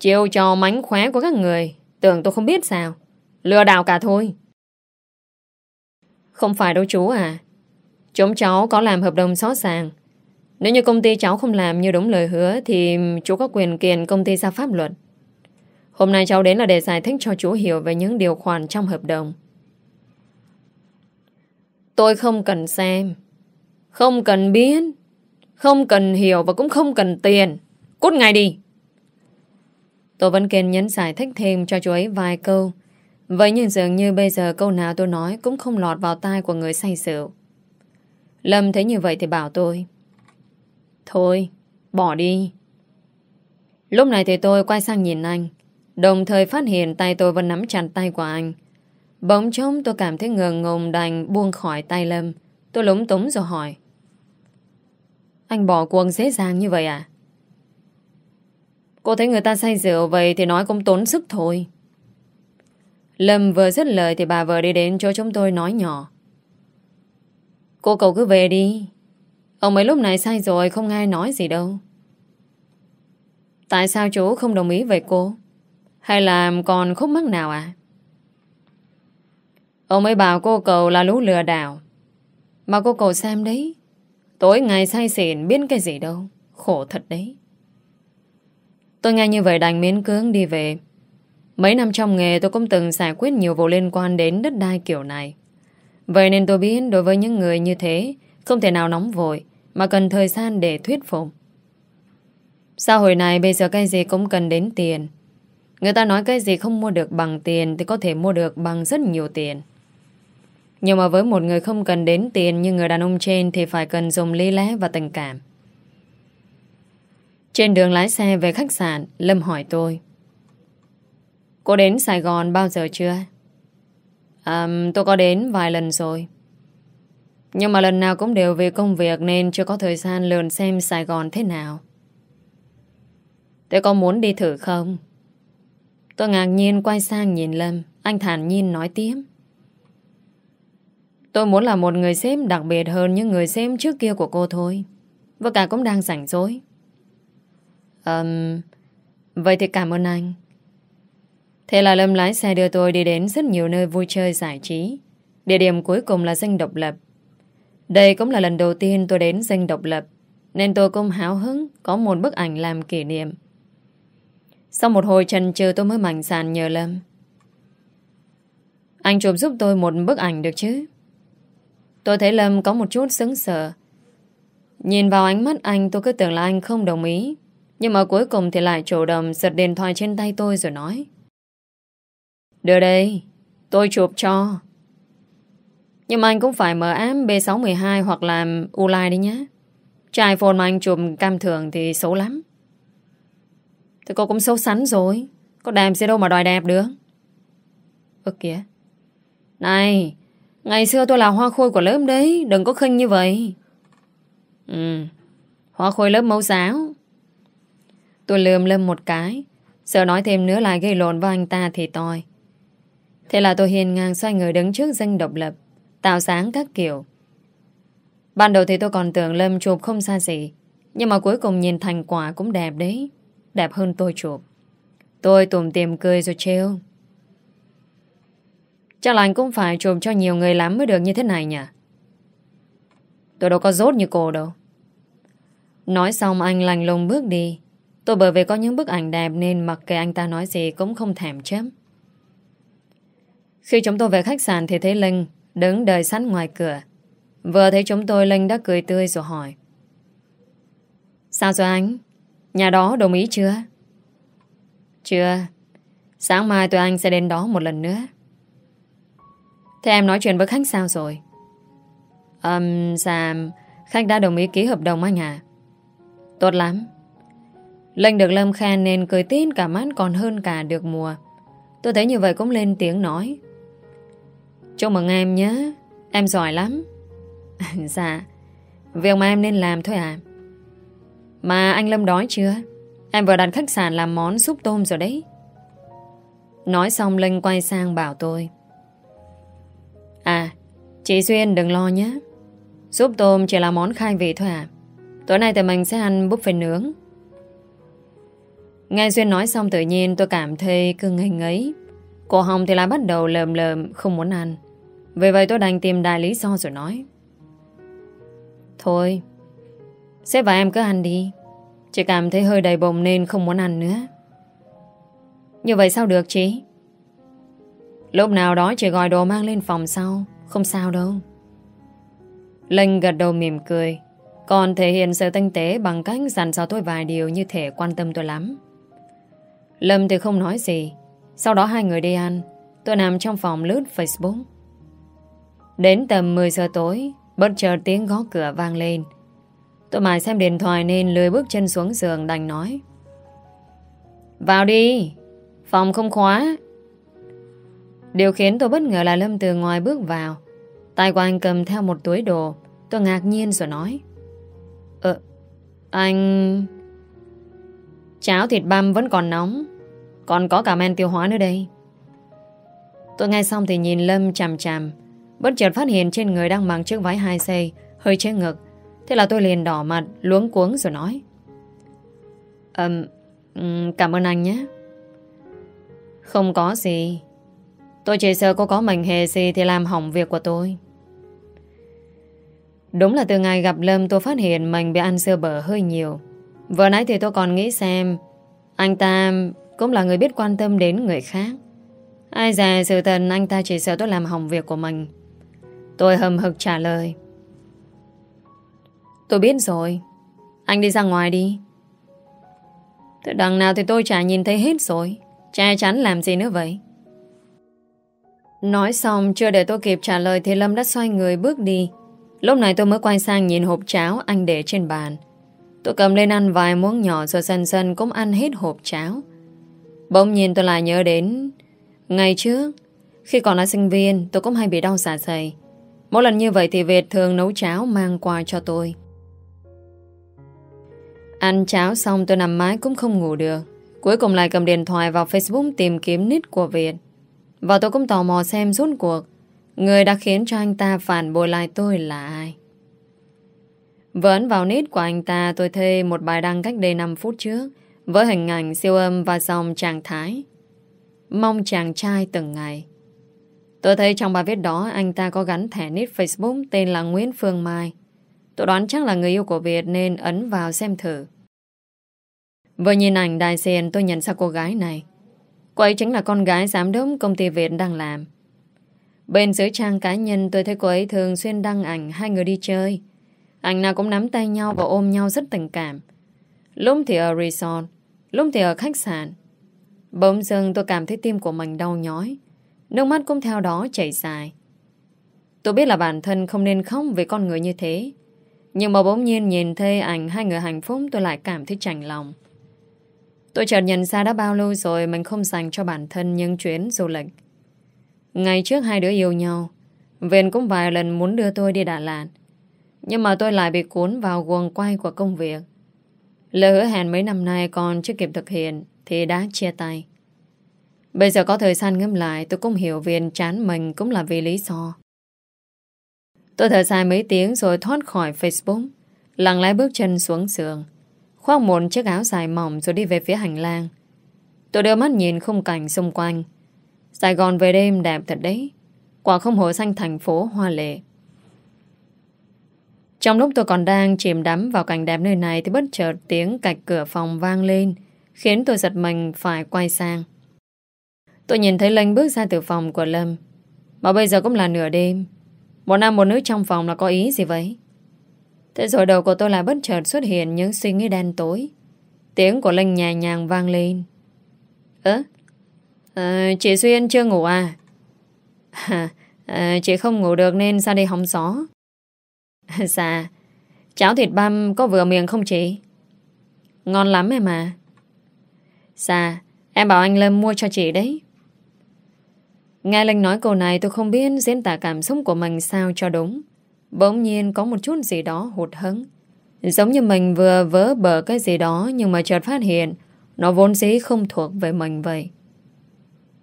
Chiêu trò mánh khóe của các người, Tưởng tôi không biết sao Lừa đảo cả thôi Không phải đâu chú à Chúng cháu có làm hợp đồng rõ ràng nếu như công ty cháu không làm như đúng lời hứa, Thì chú có quyền kiện công ty ra pháp luật Hôm nay cháu đến là để giải thích cho chú hiểu Về những điều khoản trong hợp đồng Tôi không cần xem, Không cần biết, Không cần hiểu Và cũng không cần tiền Cút ngay đi Tôi vẫn kiên nhấn giải thích thêm cho chú ấy vài câu. Vậy nhưng dường như bây giờ câu nào tôi nói cũng không lọt vào tai của người say rượu. Lâm thấy như vậy thì bảo tôi. Thôi, bỏ đi. Lúc này thì tôi quay sang nhìn anh. Đồng thời phát hiện tay tôi vẫn nắm chặt tay của anh. Bỗng trống tôi cảm thấy ngờ ngùng đành buông khỏi tay Lâm. Tôi lúng túng rồi hỏi. Anh bỏ cuộc dễ dàng như vậy à? Cô thấy người ta say rượu vậy thì nói cũng tốn sức thôi. Lâm vừa dứt lời thì bà vợ đi đến chỗ chúng tôi nói nhỏ. Cô cậu cứ về đi. Ông mấy lúc này sai rồi, không ai nói gì đâu. Tại sao chú không đồng ý với cô? Hay là còn khúc mắc nào à? Ông ấy bảo cô cậu là lũ lừa đảo. Mà cô cậu xem đấy. Tối ngày say xỉn biết cái gì đâu. Khổ thật đấy. Tôi nghe như vậy đành miễn cưỡng đi về. Mấy năm trong nghề tôi cũng từng giải quyết nhiều vụ liên quan đến đất đai kiểu này. Vậy nên tôi biết đối với những người như thế không thể nào nóng vội mà cần thời gian để thuyết phục. Xã hội này bây giờ cái gì cũng cần đến tiền. Người ta nói cái gì không mua được bằng tiền thì có thể mua được bằng rất nhiều tiền. Nhưng mà với một người không cần đến tiền như người đàn ông trên thì phải cần dùng lý lẽ và tình cảm. Trên đường lái xe về khách sạn, Lâm hỏi tôi. Cô đến Sài Gòn bao giờ chưa? À, tôi có đến vài lần rồi. Nhưng mà lần nào cũng đều về công việc nên chưa có thời gian lượn xem Sài Gòn thế nào. Thế có muốn đi thử không? Tôi ngạc nhiên quay sang nhìn Lâm, anh thản nhiên nói tiếp. Tôi muốn là một người xếp đặc biệt hơn những người xếp trước kia của cô thôi. Và cả cũng đang rảnh rỗi. Um, vậy thì cảm ơn anh. Thế là Lâm lái xe đưa tôi đi đến rất nhiều nơi vui chơi giải trí. Địa điểm cuối cùng là danh độc lập. Đây cũng là lần đầu tiên tôi đến danh độc lập, nên tôi cũng háo hứng có một bức ảnh làm kỷ niệm. Sau một hồi trần chờ tôi mới mảnh sàn nhờ Lâm. Anh chụp giúp tôi một bức ảnh được chứ Tôi thấy Lâm có một chút sững sờ Nhìn vào ánh mắt anh tôi cứ tưởng là anh không đồng ý Nhưng mà cuối cùng thì lại chủ động giật điện thoại trên tay tôi rồi nói Đưa đây Tôi chụp cho nhưng mà anh cũng phải mở app B612 hoặc là Ulai đi nhé. Trai phone mà anh chụp cam thường thì xấu lắm. Thì cô cũng xấu xắn rồi. Có đàm gì đâu mà đòi đẹp được. Ơ kìa. Này, Ngày xưa tôi là hoa khôi của lớp đấy, Đừng có khinh như vậy. Ừ Hoa khôi lớp mẫu giáo. Tôi lườm lâm một cái, Sợ nói thêm nữa lại gây lộn với anh ta thì toi. Thế là tôi hiền ngang xoay người đứng trước danh độc lập. Tạo sáng các kiểu. Ban đầu thì tôi còn tưởng Lâm chụp không xa gì, Nhưng mà cuối cùng nhìn thành quả cũng đẹp đấy, Đẹp hơn tôi chụp. Tôi tùm tìm cười rồi trêu. Chắc là anh cũng phải chụp cho nhiều người lắm mới được như thế này nhỉ? Tôi đâu có rốt như cô đâu. Nói xong anh lành lùng bước đi. Tôi bởi vì có những bức ảnh đẹp Nên mặc kệ anh ta nói gì cũng không thèm chém. Khi chúng tôi về khách sạn Thì thấy Linh đứng đợi sẵn ngoài cửa. Vừa thấy chúng tôi Linh đã cười tươi rồi hỏi. Sao rồi anh? Nhà đó đồng ý chưa? Chưa. Sáng mai tụi anh sẽ đến đó một lần nữa. Thế em nói chuyện với khách sao rồi? Um, dạ Khách đã đồng ý ký hợp đồng anh à Tốt lắm. Linh được Lâm khen nên cười tin cả mắt còn hơn cả được mùa. Tôi thấy như vậy cũng lên tiếng nói. Chúc mừng em nhé. Em giỏi lắm. <laughs> Dạ. Việc mà em nên làm thôi à? Mà anh Lâm đói chưa? Em vừa đặt khách sạn làm món súp tôm rồi đấy. Nói xong Linh quay sang bảo tôi. À Chị Xuyên đừng lo nhé. Súp tôm chỉ là món khai vị thôi à? Tối nay tụi mình sẽ ăn buffet nướng. Nghe Xuyên nói xong tự nhiên tôi cảm thấy cứ ngây ngấy Cổ hồng thì lại bắt đầu lờm lờm, không muốn ăn. Vì vậy tôi đành tìm đại lý do rồi nói. Thôi Sếp và em cứ ăn đi. Chị cảm thấy hơi đầy bụng nên không muốn ăn nữa. Như vậy sao được chị? Lúc nào đó chị gọi đồ mang lên phòng sau, Không sao đâu. Linh gật đầu mỉm cười, Còn thể hiện sự tinh tế Bằng cách dặn dò tôi vài điều Như thể quan tâm tôi lắm. Lâm thì không nói gì, Sau đó hai người đi ăn, Tôi nằm trong phòng lướt Facebook. Đến tầm 10 giờ tối, Bất chợt tiếng gõ cửa vang lên. Tôi mải xem điện thoại nên lười bước chân xuống giường đành nói. Vào đi, Phòng không khóa. Điều khiến tôi bất ngờ là Lâm từ ngoài bước vào. Tay của anh cầm theo một túi đồ. Tôi ngạc nhiên rồi nói. Ờ Anh Cháo, thịt băm vẫn còn nóng. Còn có cả men tiêu hóa nữa đây. Tôi nghe xong thì nhìn Lâm chằm chằm. Bất chợt phát hiện trên người đang mặc chiếc váy hai xây Hơi che ngực Thế là tôi liền đỏ mặt luống cuống rồi nói Ừm um, Cảm ơn anh nhé Không có gì Tôi chỉ sợ cô có mảnh hề gì Thì làm hỏng việc của tôi Đúng là từ ngày gặp Lâm tôi phát hiện mình bị ăn sơ bở hơi nhiều. Vừa nãy thì tôi còn nghĩ xem anh ta cũng là người biết quan tâm đến người khác. Ai già sự tình anh ta chỉ sợ tôi làm hỏng việc của mình. Tôi hầm hực trả lời. Tôi biết rồi. Anh đi ra ngoài đi. Từ đằng nào thì tôi chả nhìn thấy hết rồi. Che chắn làm gì nữa vậy? Nói xong chưa để tôi kịp trả lời thì Lâm đã xoay người bước đi. Lúc này tôi mới quay sang nhìn hộp cháo anh để trên bàn. Tôi cầm lên ăn vài muỗng nhỏ rồi dần dần cũng ăn hết hộp cháo. Bỗng nhiên tôi lại nhớ đến ngày trước, khi còn là sinh viên tôi cũng hay bị đau dạ dày. Mỗi lần như vậy thì Việt thường nấu cháo mang qua cho tôi. Ăn cháo xong tôi nằm mái cũng không ngủ được. Cuối cùng lại cầm điện thoại vào Facebook tìm kiếm nick của Việt. Và tôi cũng tò mò xem rốt cuộc Người đã khiến cho anh ta phản bội lại tôi là ai? Vẫn vào nít của anh ta, tôi thấy một bài đăng cách đây 5 phút trước với hình ảnh siêu âm và dòng trạng thái. Mong chàng trai từng ngày. Tôi thấy trong bài viết đó anh ta có gắn thẻ nít Facebook tên là Nguyễn Phương Mai. Tôi đoán chắc là người yêu của Việt nên ấn vào xem thử. Vừa nhìn ảnh đại diện tôi nhận ra cô gái này. Cô ấy chính là con gái giám đốc công ty Việt đang làm. Bên dưới trang cá nhân tôi thấy cô ấy thường xuyên đăng ảnh hai người đi chơi. Ảnh nào cũng nắm tay nhau và ôm nhau rất tình cảm. Lúc thì ở resort, lúc thì ở khách sạn. Bỗng dưng tôi cảm thấy tim của mình đau nhói. Nước mắt cũng theo đó chảy dài. Tôi biết là bản thân không nên khóc với con người như thế. Nhưng mà bỗng nhiên nhìn thấy ảnh hai người hạnh phúc tôi lại cảm thấy chảnh lòng. Tôi chợt nhận ra đã bao lâu rồi mình không dành cho bản thân những chuyến du lịch. Ngày trước hai đứa yêu nhau, viện cũng vài lần muốn đưa tôi đi Đà Lạt. Nhưng mà tôi lại bị cuốn vào guồng quay của công việc. Lời hứa hẹn mấy năm nay còn chưa kịp thực hiện thì đã chia tay. Bây giờ có thời gian ngâm lại tôi cũng hiểu Viên chán mình cũng là vì lý do. Tôi thở dài mấy tiếng rồi thoát khỏi Facebook, lặng lẽ bước chân xuống giường, khoác một chiếc áo dài mỏng rồi đi về phía hành lang. Tôi đưa mắt nhìn khung cảnh xung quanh. Sài Gòn về đêm đẹp thật đấy, quả không hổ xanh thành phố hoa lệ. Trong lúc tôi còn đang chìm đắm vào cảnh đẹp nơi này thì bất chợt tiếng cạch cửa phòng vang lên, khiến tôi giật mình phải quay sang. Tôi nhìn thấy Linh bước ra từ phòng của Lâm, mà bây giờ cũng là nửa đêm. Một nam một nữ trong phòng là có ý gì vậy? Thế rồi đầu của tôi lại bất chợt xuất hiện những suy nghĩ đen tối. Tiếng của Linh nhẹ nhàng vang lên. Ơ? À, chị Xuyên chưa ngủ à? <laughs> à? Chị không ngủ được nên ra đây hóng gió. <laughs> Dạ. Cháo thịt băm có vừa miệng không chị? Ngon lắm em à. Dạ. Em bảo anh Lâm mua cho chị đấy. Nghe Linh nói câu này tôi không biết diễn tả cảm xúc của mình sao cho đúng. Bỗng nhiên có một chút gì đó hụt hứng. Giống như mình vừa vỡ bờ cái gì đó nhưng mà chợt phát hiện nó vốn dĩ không thuộc về mình vậy.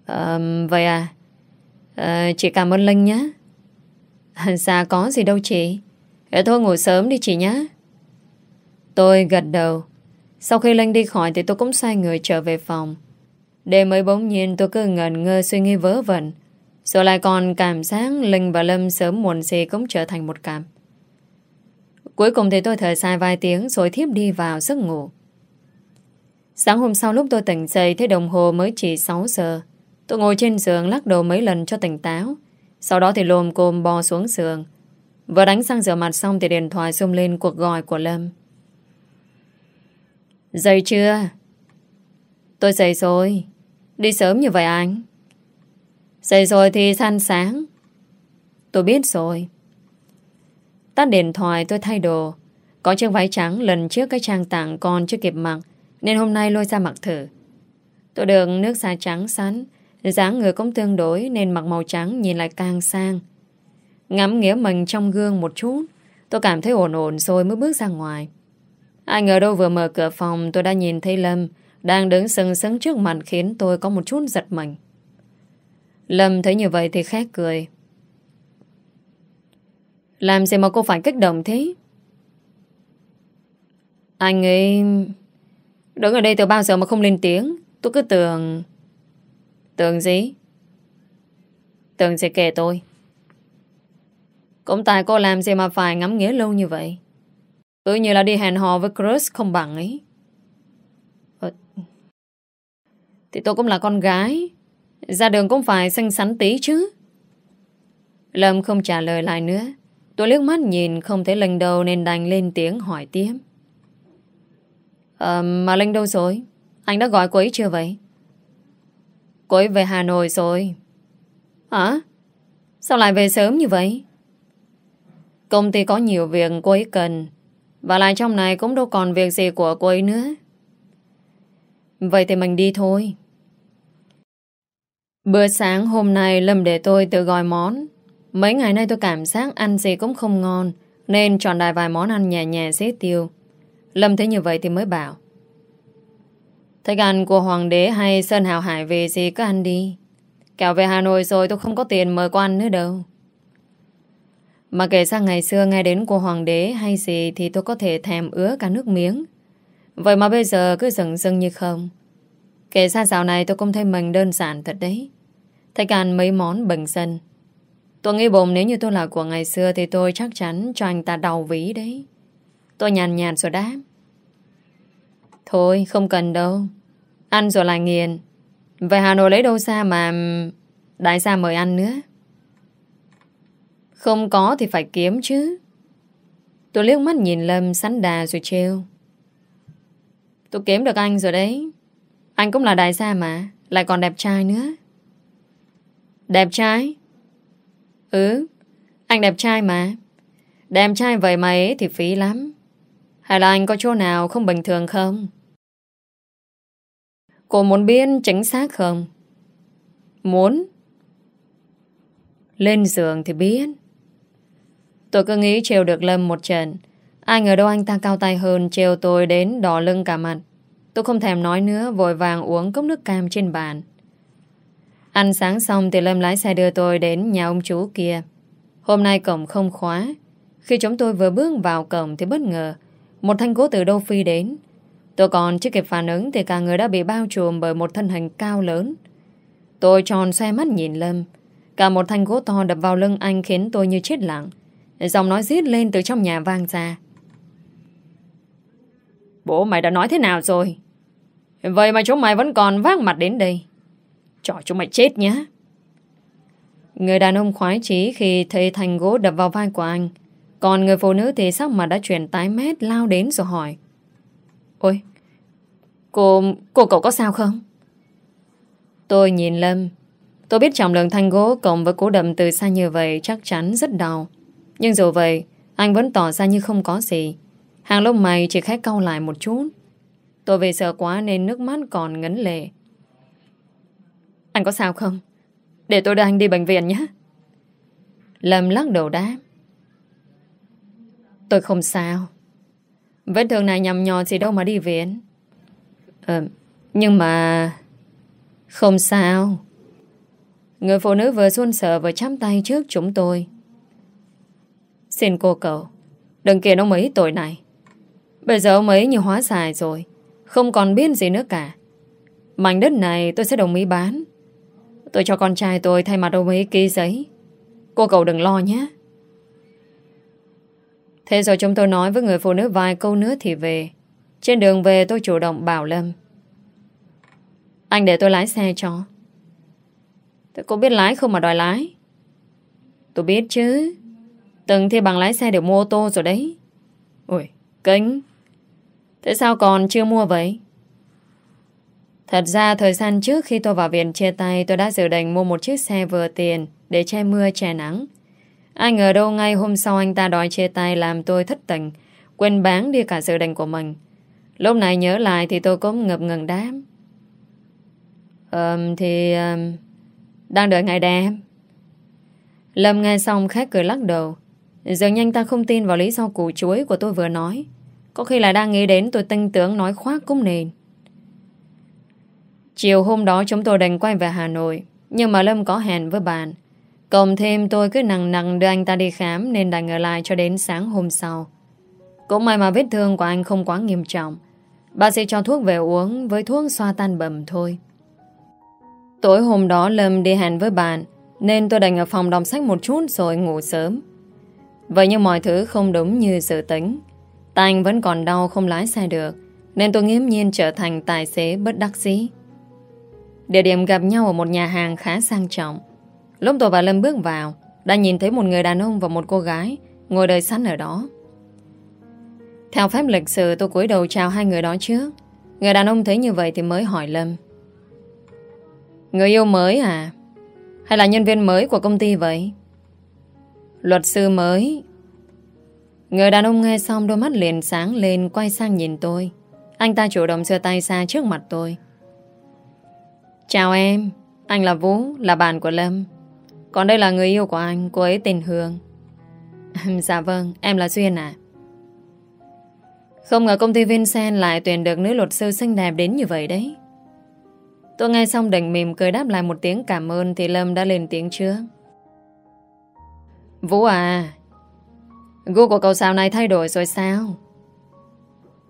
À, vậy à? à chị cảm ơn Linh nhé. <laughs> Dạ có gì đâu chị. Để thôi ngủ sớm đi chị nhé. Tôi gật đầu. Sau khi Linh đi khỏi thì tôi cũng sai người trở về phòng. Đêm mới bỗng nhiên tôi cứ ngẩn ngơ suy nghĩ vớ vẩn. Rồi lại còn cảm giác Linh và Lâm sớm muộn gì cũng trở thành một cảm. Cuối cùng thì tôi thở dài vài tiếng rồi thiếp đi vào giấc ngủ. Sáng hôm sau lúc tôi tỉnh dậy thấy đồng hồ mới chỉ 6 giờ. Tôi ngồi trên giường lắc đầu mấy lần cho tỉnh táo. Sau đó thì lồm cồm bò xuống giường. Vừa đánh sang rửa mặt xong thì điện thoại xông lên cuộc gọi của Lâm. Dậy chưa? Tôi dậy rồi. Đi sớm như vậy anh. Dậy rồi thì san sáng. Tôi biết rồi. Tắt điện thoại, tôi thay đồ. Có chiếc váy trắng lần trước cái trang tặng còn chưa kịp mặc, Nên hôm nay lôi ra mặc thử. Tôi được nước da trắng sắn dáng người cũng tương đối Nên mặc màu trắng nhìn lại càng sang. Ngắm nghĩa mình trong gương một chút, Tôi cảm thấy ổn ổn rồi mới bước ra ngoài. Ai ngờ đâu vừa mở cửa phòng, Tôi đã nhìn thấy Lâm đang đứng sừng sững trước mặt khiến tôi có một chút giật mình. Lâm thấy như vậy thì khét cười. Làm gì mà cô phải kích động thế? Anh ấy... Đứng ở đây từ bao giờ mà không lên tiếng Tôi cứ tưởng... Tưởng gì? Tưởng sẽ kể tôi Cũng tại cô làm gì mà phải ngắm nghĩa lâu như vậy Cứ như là đi hẹn hò với crush không bằng ấy Thì tôi cũng là con gái. Ra đường cũng phải xinh xắn tí chứ. Lâm không trả lời lại nữa. Tôi liếc mắt nhìn không thấy Linh đâu Nên đành lên tiếng hỏi tiếp. À, Mà Linh đâu rồi? Anh đã gọi cô ấy chưa vậy? Cô ấy về Hà Nội rồi. Hả? Sao lại về sớm như vậy? Công ty có nhiều việc cô ấy cần Và lại trong này cũng đâu còn việc gì của cô ấy nữa. Vậy thì mình đi thôi. Bữa sáng hôm nay Lâm để tôi tự gọi món. Mấy ngày nay tôi cảm giác ăn gì cũng không ngon, nên chọn đại vài món ăn nhẹ nhẹ dễ tiêu. Lâm thấy như vậy thì mới bảo. Thích ăn của Hoàng đế hay Sơn Hào Hải về gì cứ ăn đi. Kẹo về Hà Nội rồi tôi không có tiền mời cô ăn nữa đâu. Mà kể sang ngày xưa nghe đến của Hoàng đế hay gì thì tôi có thể thèm ứa cả nước miếng. Vậy mà bây giờ cứ dừng dưng như không. Kể ra dạo này tôi cũng thấy mình đơn giản thật đấy. Thích càng mấy món bình dân Tôi nghĩ bụng nếu như tôi là của ngày xưa thì tôi chắc chắn cho anh ta đầu ví đấy. Tôi nhàn nhạt rồi đáp. Thôi, không cần đâu. Ăn rồi lại nghiền. Về Hà Nội lấy đâu xa mà đại gia mời ăn nữa. Không có thì phải kiếm chứ. Tôi liếc mắt nhìn Lâm sắn đà rồi trêu. Tôi kiếm được anh rồi đấy. Anh cũng là đại gia mà, lại còn đẹp trai nữa. Đẹp trai? Ừ, anh đẹp trai mà. Đẹp trai vậy mà ấy thì phí lắm. Hay là anh có chỗ nào không bình thường không? Cô muốn biết chính xác không? Muốn. Lên giường thì biết. Tôi cứ nghĩ trêu được Lâm một trận. Ai ngờ đâu anh ta cao tay hơn trêu tôi đến đỏ lưng cả mặt. Tôi không thèm nói nữa, vội vàng uống cốc nước cam trên bàn. Ăn sáng xong thì Lâm lái xe đưa tôi đến nhà ông chú kia. Hôm nay cổng không khóa. Khi chúng tôi vừa bước vào cổng thì bất ngờ, một thanh gỗ từ đâu phi đến. Tôi còn chưa kịp phản ứng thì cả người đã bị bao trùm bởi một thân hình cao lớn. Tôi tròn xoe mắt nhìn Lâm. Cả một thanh gỗ to đập vào lưng anh khiến tôi như chết lặng. Giọng nói giết lên từ trong nhà vang ra. Bố mày đã nói thế nào rồi? Vậy mà chúng mày vẫn còn vác mặt đến đây. Cho chúng mày chết nhá. Người đàn ông khoái chí khi thấy thanh gỗ đập vào vai của anh. Còn người phụ nữ thì sắc mặt đã chuyển tái mét lao đến rồi hỏi. Ôi, cô, cô cậu có sao không? Tôi nhìn Lâm. Tôi biết trọng lượng thanh gỗ cộng với cú đầm từ xa như vậy chắc chắn rất đau. Nhưng dù vậy, anh vẫn tỏ ra như không có gì. Hàng lông mày chỉ khách cau lại một chút. Tôi về sợ quá nên nước mắt còn ngấn lệ. Anh có sao không? Để tôi đưa anh đi bệnh viện nhé. Lâm lắc đầu đáp. Tôi không sao. Vết thương này nhầm nhò gì đâu mà đi viện. Ờ, nhưng mà... Không sao. Người phụ nữ vừa xuân sợ vừa chắp tay trước chúng tôi. Xin cô cậu, đừng kiện ông ấy tội này. Bây giờ ông ấy như hóa xài rồi, không còn biết gì nữa cả. Mảnh đất này tôi sẽ đồng ý bán. Tôi cho con trai tôi thay mặt ông ấy ký giấy. Cô cậu đừng lo nhé. Thế rồi chúng tôi nói với người phụ nữ vài câu nữa thì về. Trên đường về tôi chủ động bảo Lâm. Anh để tôi lái xe cho. Tôi có biết lái không mà đòi lái. Tôi biết chứ. Từng thi bằng lái xe để mua ô tô rồi đấy. Ôi, kính. Thế sao còn chưa mua vậy? Thật ra thời gian trước khi tôi vào viện chia tay tôi đã dự định mua một chiếc xe vừa tiền để che mưa che nắng. Ai ngờ đâu ngay hôm sau anh ta đòi chia tay làm tôi thất tình, quên bán đi cả dự định của mình. Lúc này nhớ lại thì tôi cũng ngập ngừng đám. Ờm thì... Um, đang đợi ngày đẹp. Lâm nghe xong khác cười lắc đầu. Dường như anh ta không tin vào lý do củ chuối của tôi vừa nói. Có khi là đang nghĩ đến tôi tinh tướng nói khoác cũng nền Chiều hôm đó chúng tôi đành quay về Hà Nội. Nhưng mà Lâm có hẹn với bạn. Cộng thêm tôi cứ nặng nặng đưa anh ta đi khám nên đành ở lại cho đến sáng hôm sau. Cũng may mà vết thương của anh không quá nghiêm trọng. Bác sĩ cho thuốc về uống với thuốc xoa tan bầm thôi. Tối hôm đó Lâm đi hẹn với bạn, nên tôi đành ở phòng đọc sách một chút rồi ngủ sớm. Vậy nhưng mọi thứ không đúng như dự tính. Tay anh vẫn còn đau không lái xe được, nên tôi nghiễm nhiên trở thành tài xế bất đắc dĩ. Địa điểm gặp nhau ở một nhà hàng khá sang trọng. Lúc tôi và Lâm bước vào, đã nhìn thấy một người đàn ông và một cô gái ngồi đợi sẵn ở đó. Theo phép lịch sử, tôi cúi đầu chào hai người đó trước. Người đàn ông thấy như vậy thì mới hỏi Lâm. Người yêu mới à? Hay là nhân viên mới của công ty vậy? Luật sư mới. Người đàn ông nghe xong đôi mắt liền sáng lên quay sang nhìn tôi. Anh ta chủ động giơ tay xa trước mặt tôi. Chào em, anh là Vũ, là bạn của Lâm. Còn đây là người yêu của anh, cô ấy tên Hương. <laughs> dạ vâng, em là Duyên à. Không ngờ công ty Vincent lại tuyển được nữ luật sư xinh đẹp đến như vậy đấy. Tôi nghe xong đành mỉm cười đáp lại một tiếng cảm ơn thì Lâm đã lên tiếng trước. Vũ à, gu của cậu sao này thay đổi rồi sao?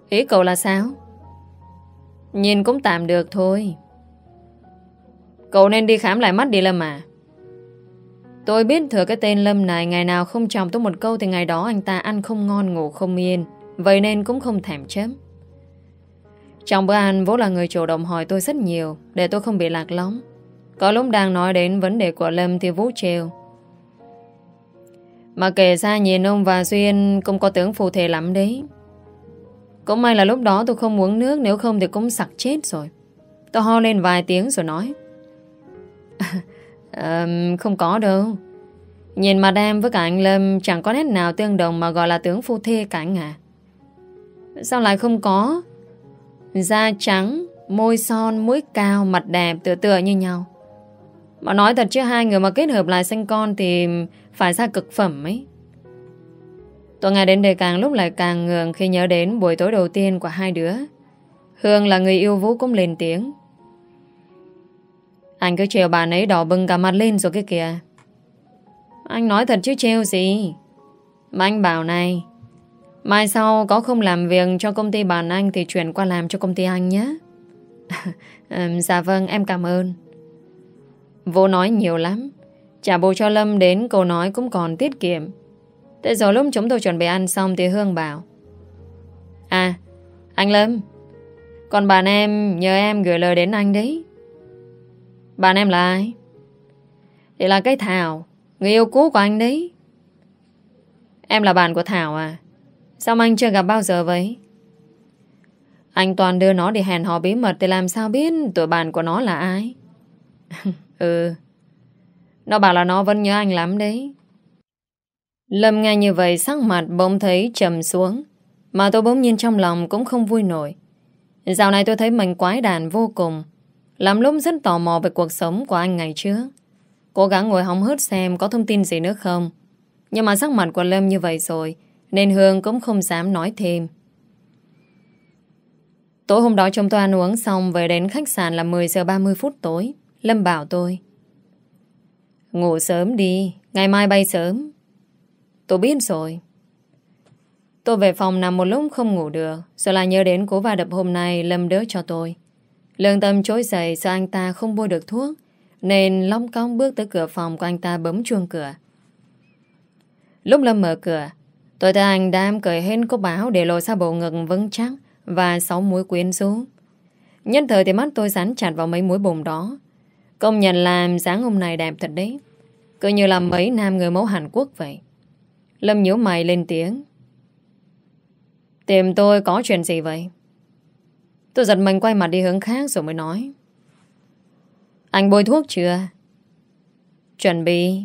Ý cậu là sao? Nhìn cũng tạm được thôi. Cậu nên đi khám lại mắt đi Lâm à. Tôi biết thừa cái tên Lâm này ngày nào không chồng tôi một câu thì ngày đó anh ta ăn không ngon, ngủ không yên. Vậy nên cũng không thèm chấm. Trong bữa ăn, Vũ là người chủ động hỏi tôi rất nhiều, để tôi không bị lạc lõng. Có lúc đang nói đến vấn đề của Lâm thì Vũ trêu. Mà kể ra nhìn ông và Duyên Cũng có tướng phù thể lắm đấy. Cũng may là lúc đó tôi không uống nước Nếu không thì cũng sặc chết rồi. Tôi ho lên vài tiếng rồi nói. <laughs> À, Không có đâu. Nhìn mặt em với cả anh Lâm Chẳng có nét nào tương đồng mà gọi là tướng phu thê cả anh à Sao lại không có? Da trắng Môi son, mũi cao, mặt đẹp Tựa tựa như nhau. Mà nói thật chứ hai người mà kết hợp lại sinh con Thì phải ra cực phẩm ấy. Tôi nghe đến đây càng lúc lại càng ngường Khi nhớ đến buổi tối đầu tiên của hai đứa. Hương là người yêu Vũ cũng lên tiếng. Anh cứ trêu bạn ấy đỏ bừng cả mặt lên rồi cái kìa. Anh nói thật chứ trêu gì? Mà anh bảo này, Mai sau có không làm việc cho công ty bạn anh Thì chuyển qua làm cho công ty anh nhé. <laughs> Dạ vâng em cảm ơn. Vô nói nhiều lắm. Trả bù cho Lâm đến, câu nói cũng còn tiết kiệm. Thế rồi lúc chúng tôi chuẩn bị ăn xong Thì Hương bảo À anh Lâm, Còn bạn em nhờ em gửi lời đến anh đấy. Bạn em là ai? Thì là cái Thảo, Người yêu cũ của anh đấy. Em là bạn của Thảo à? Sao anh chưa gặp bao giờ vậy? Anh toàn đưa nó đi hẹn hò bí mật Thì làm sao biết tụi bạn của nó là ai? <laughs> Ừ nó bảo là nó vẫn nhớ anh lắm đấy. Lâm nghe như vậy, sắc mặt bỗng thấy trầm xuống, Mà tôi bỗng nhiên trong lòng cũng không vui nổi. Dạo này tôi thấy mình quái đàn vô cùng Làm lúc rất tò mò về cuộc sống của anh ngày trước. Cố gắng ngồi hóng hớt xem có thông tin gì nữa không. Nhưng mà sắc mặt của Lâm như vậy rồi, Nên Hương cũng không dám nói thêm. Tối hôm đó chúng tôi ăn uống xong Về đến khách sạn là 10 giờ 30 phút tối. Lâm bảo tôi Ngủ sớm đi, Ngày mai bay sớm. Tôi biết rồi. Tôi về phòng nằm một lúc không ngủ được, Rồi lại nhớ đến cố va đập hôm nay Lâm đỡ cho tôi. Lương tâm trối dậy sợ anh ta không bôi được thuốc, Nên long cong bước tới cửa phòng Của anh ta bấm chuông cửa. Lúc Lâm mở cửa, Tôi thấy anh đang cởi hết cốc báo Để lộ ra bộ ngực vững chắc Và sáu mũi quyến rũ. Nhân thời thì mắt tôi dán chặt vào mấy mũi bùng đó. Công nhận làm dáng hôm nay đẹp thật đấy. Cứ như là mấy nam người mẫu Hàn Quốc vậy. Lâm nhíu mày lên tiếng. Tìm tôi có chuyện gì vậy? Tôi giật mình quay mặt đi hướng khác rồi mới nói. Anh bôi thuốc chưa? Chuẩn bị.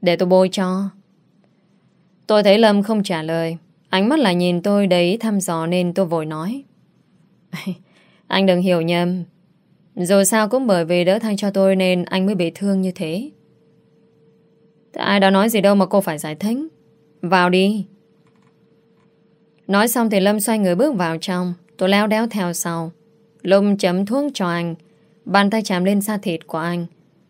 Để tôi bôi cho. Tôi thấy Lâm không trả lời. Ánh mắt lại nhìn tôi đấy thăm dò nên tôi vội nói. <laughs> Anh đừng hiểu nhầm. Rồi sao cũng bởi vì đỡ thay cho tôi Nên anh mới bị thương như thế. Ai đã nói gì đâu mà cô phải giải thích. Vào đi. Nói xong thì Lâm xoay người bước vào trong. Tôi leo đéo theo sau. Lâm chấm thuốc cho anh. Bàn tay chạm lên da thịt của anh.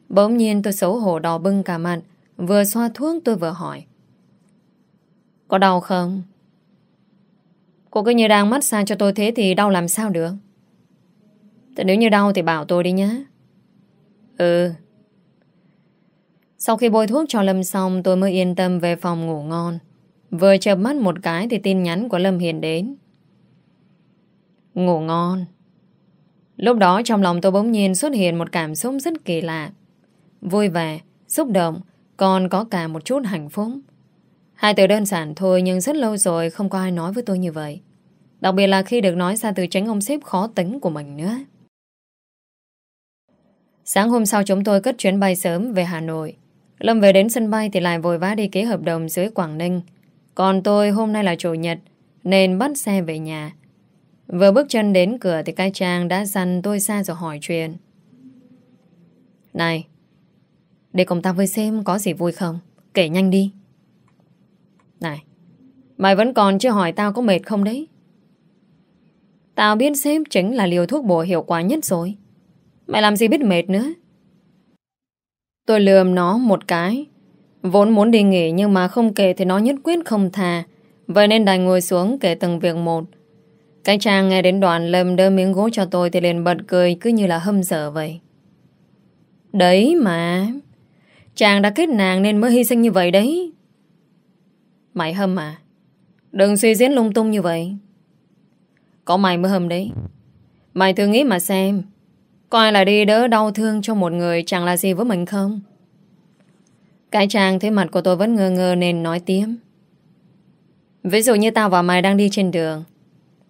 Bỗng nhiên tôi xấu hổ đỏ bưng cả mặt. Vừa xoa thuốc tôi vừa hỏi. Có đau không? Cô cứ như đang mắt xa cho tôi thế Thì đau làm sao được? Thế Nếu như đau thì bảo tôi đi nhé. Ừ. Sau khi bôi thuốc cho Lâm xong Tôi mới yên tâm về phòng ngủ ngon. Vừa chợp mắt một cái Thì tin nhắn của Lâm Hiền đến. Ngủ ngon. Lúc đó trong lòng tôi bỗng nhiên xuất hiện Một cảm xúc rất kỳ lạ. Vui vẻ, xúc động Còn có cả một chút hạnh phúc. Hai từ đơn giản thôi Nhưng rất lâu rồi không có ai nói với tôi như vậy. Đặc biệt là khi được nói ra từ tránh ông sếp khó tính của mình nữa. Sáng hôm sau chúng tôi cất chuyến bay sớm về Hà Nội Lâm về đến sân bay thì lại vội vã đi ký hợp đồng dưới Quảng Ninh Còn tôi hôm nay là chủ nhật Nên bắt xe về nhà Vừa bước chân đến cửa thì cai trang đã dằn tôi xa rồi hỏi chuyện. Này, để cùng tao với xem có gì vui không? Kể nhanh đi. Này, mày vẫn còn chưa hỏi tao có mệt không đấy? Tao biết sếp chính là liều thuốc bổ hiệu quả nhất rồi. Mày làm gì biết mệt nữa? Tôi lườm nó một cái. Vốn muốn đi nghỉ nhưng mà không kể thì nó nhất quyết không thà. Vậy nên đành ngồi xuống kể từng việc một. Cái chàng nghe đến đoạn lầm đơ miếng gỗ cho tôi thì liền bật cười cứ như là hâm dở vậy. Đấy mà. Chàng đã kết nàng nên mới hy sinh như vậy đấy. Mày hâm à? Đừng suy diễn lung tung như vậy. Có mày mới hâm đấy. Mày thử nghĩ mà xem. Có ai là đi đỡ đau thương cho một người chẳng là gì với mình không? Cái chàng thấy mặt của tôi vẫn ngơ ngơ nên nói tiếp. Ví dụ như tao và mày đang đi trên đường.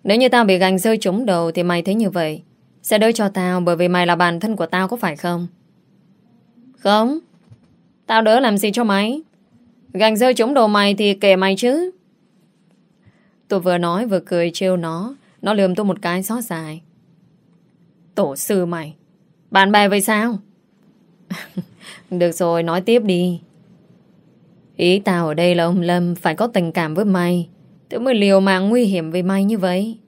Nếu như tao bị gành rơi trúng đầu thì mày thấy như vậy. Sẽ đỡ cho tao bởi vì mày là bản thân của tao có phải không? Không. Tao đỡ làm gì cho mày. Gành rơi trúng đầu mày thì kể mày chứ. Tôi vừa nói vừa cười trêu nó. Nó lườm tôi một cái xót dài. Tổ sư mày. Bạn bè vậy sao? <laughs> Được rồi, nói tiếp đi. Ý tao ở đây là ông Lâm phải có tình cảm với mày. tớ mới liều mạng nguy hiểm với mày như vậy.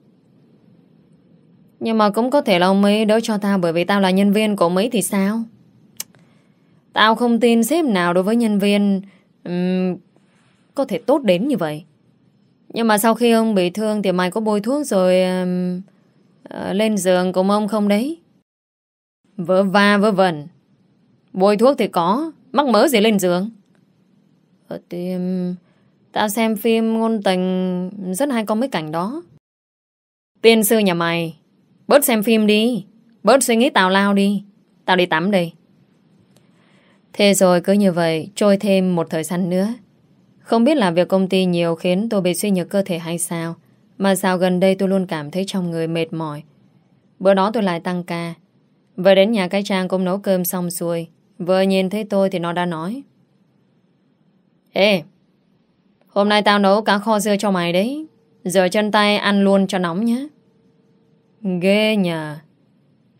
Nhưng mà cũng có thể là ông ấy đỡ cho tao bởi vì tao là nhân viên của ông ấy thì sao? Tao không tin sếp nào đối với nhân viên um, có thể tốt đến như vậy. Nhưng mà sau khi ông bị thương thì mày có bôi thuốc rồi um, Ờ, lên giường cùng ông không đấy? Vỡ va vỡ vẩn. Bôi thuốc thì có, mắc mớ gì lên giường? Ờ, thì tao xem phim ngôn tình rất hay có mấy cảnh đó. Tiên sư nhà mày, bớt xem phim đi, bớt suy nghĩ tào lao đi. Tao đi tắm đây. Thế rồi cứ như vậy Trôi thêm một thời gian nữa Không biết là việc công ty nhiều khiến tôi bị suy nhược cơ thể hay sao mà sao gần đây tôi luôn cảm thấy trong người mệt mỏi. Bữa đó tôi lại tăng ca. Vừa đến nhà cái trang cũng nấu cơm xong xuôi. Vừa nhìn thấy tôi thì nó đã nói. Ê, Hôm nay tao nấu cá kho dưa cho mày đấy. Giờ chân tay, ăn luôn cho nóng nhé. Ghê nhờ.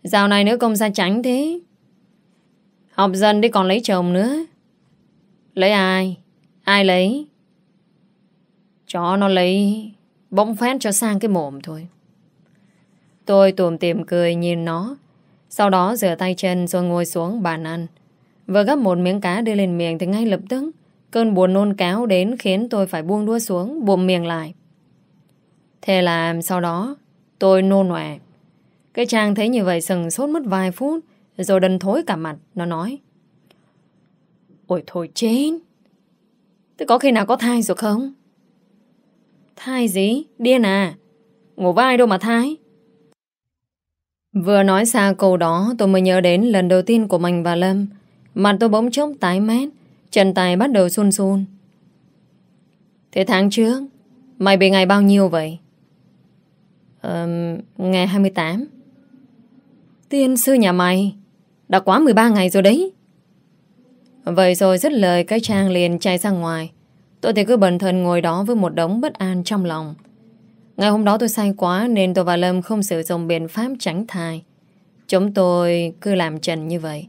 Dạo này nữa công ra tránh thế. Học dần đi còn lấy chồng nữa. Lấy ai? Ai lấy? Cho nó lấy. Bỗng phát cho sang cái mồm thôi. Tôi tùm tìm cười nhìn nó. Sau đó rửa tay chân rồi ngồi xuống bàn ăn. Vừa gấp một miếng cá đưa lên miệng Thì ngay lập tức, Cơn buồn nôn cáo đến khiến tôi phải buông đua xuống, Bụm miệng lại. Thế là sau đó, Tôi nôn nòe Cái chàng thấy như vậy sừng sốt mất vài phút, rồi đần thối cả mặt. Nó nói, Ôi thôi chết. Thế có khi nào có thai rồi không? Thai gì? Điên à? Ngủ vai đâu mà thai Vừa nói xa câu đó Tôi mới nhớ đến lần đầu tiên của mình và Lâm. Mặt tôi bỗng chốc tái mét Chân tay bắt đầu sun sun Thế tháng trước Mày bị ngày bao nhiêu vậy? Um, Ngày 28 Tiên sư nhà mày đã quá 13 ngày rồi đấy. Vậy rồi dứt lời Cái Trang liền chạy ra ngoài. Tôi thì cứ bần thần ngồi đó với một đống bất an trong lòng. Ngày hôm đó tôi sai quá Nên tôi và Lâm không sử dụng biện pháp tránh thai. Chúng tôi cứ làm trần như vậy.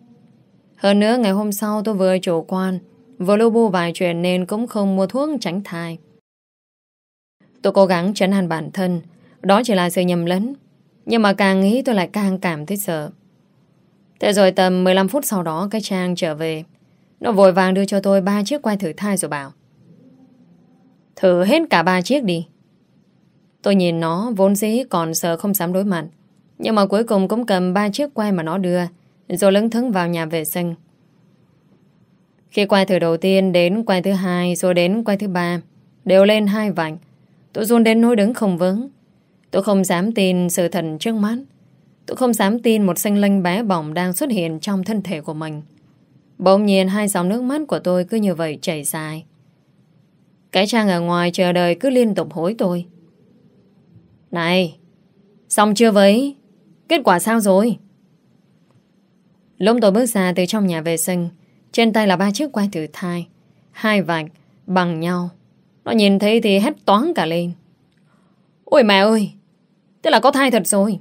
Hơn nữa, ngày hôm sau tôi vừa chủ quan, Vừa lưu bu vài chuyện Nên cũng không mua thuốc tránh thai. Tôi cố gắng trấn an bản thân, Đó chỉ là sự nhầm lẫn. Nhưng mà càng nghĩ tôi lại càng cảm thấy sợ. Thế rồi tầm 15 phút sau đó, Cái Trang trở về. Nó vội vàng đưa cho tôi ba chiếc quay thử thai rồi bảo Thử hết cả ba chiếc đi. Tôi nhìn nó, vốn dĩ còn sợ không dám đối mặt. Nhưng mà cuối cùng cũng cầm ba chiếc quay mà nó đưa, Rồi lưng thứng vào nhà vệ sinh. Khi quay thử đầu tiên đến quay thứ hai, Rồi đến quay thứ ba, Đều lên hai vạch Tôi run đến nỗi đứng không vững. Tôi không dám tin sự thật trước mắt. Tôi không dám tin một sinh linh bé bỏng đang xuất hiện trong thân thể của mình. Bỗng nhiên hai dòng nước mắt của tôi cứ như vậy chảy dài. Cái trang ở ngoài chờ đợi cứ liên tục hối tôi. Này, xong chưa vậy? Kết quả sao rồi? Lúc tôi bước ra từ trong nhà vệ sinh, trên tay là ba chiếc quay thử thai, hai vạch bằng nhau. Nó nhìn thấy thì hét toán cả lên. Ôi mẹ ơi, tức là có thai thật rồi.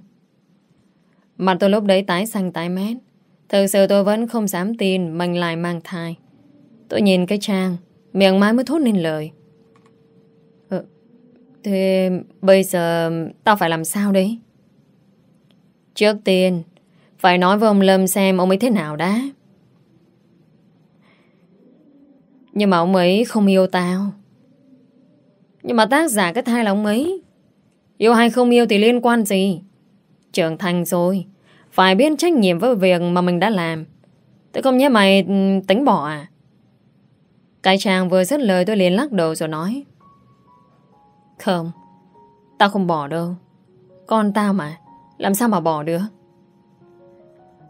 Mặt tôi lúc đấy tái xanh tái mét Thực sự tôi vẫn không dám tin Mình lại mang thai Tôi nhìn cái trang Miệng mái mới thốt lên lời Thế bây giờ Tao phải làm sao đấy Trước tiên, Phải nói với ông Lâm xem ông ấy thế nào đã. Nhưng mà ông ấy không yêu tao. Nhưng mà tác giả cái thai là ông ấy. Yêu hay không yêu thì liên quan gì? Trưởng thành rồi, Phải biết trách nhiệm với việc mà mình đã làm. Tôi không nhớ mày ừ, tính bỏ à? Cái chàng vừa dứt lời tôi liền lắc đầu rồi nói. Không Tao không bỏ đâu Con tao mà Làm sao mà bỏ được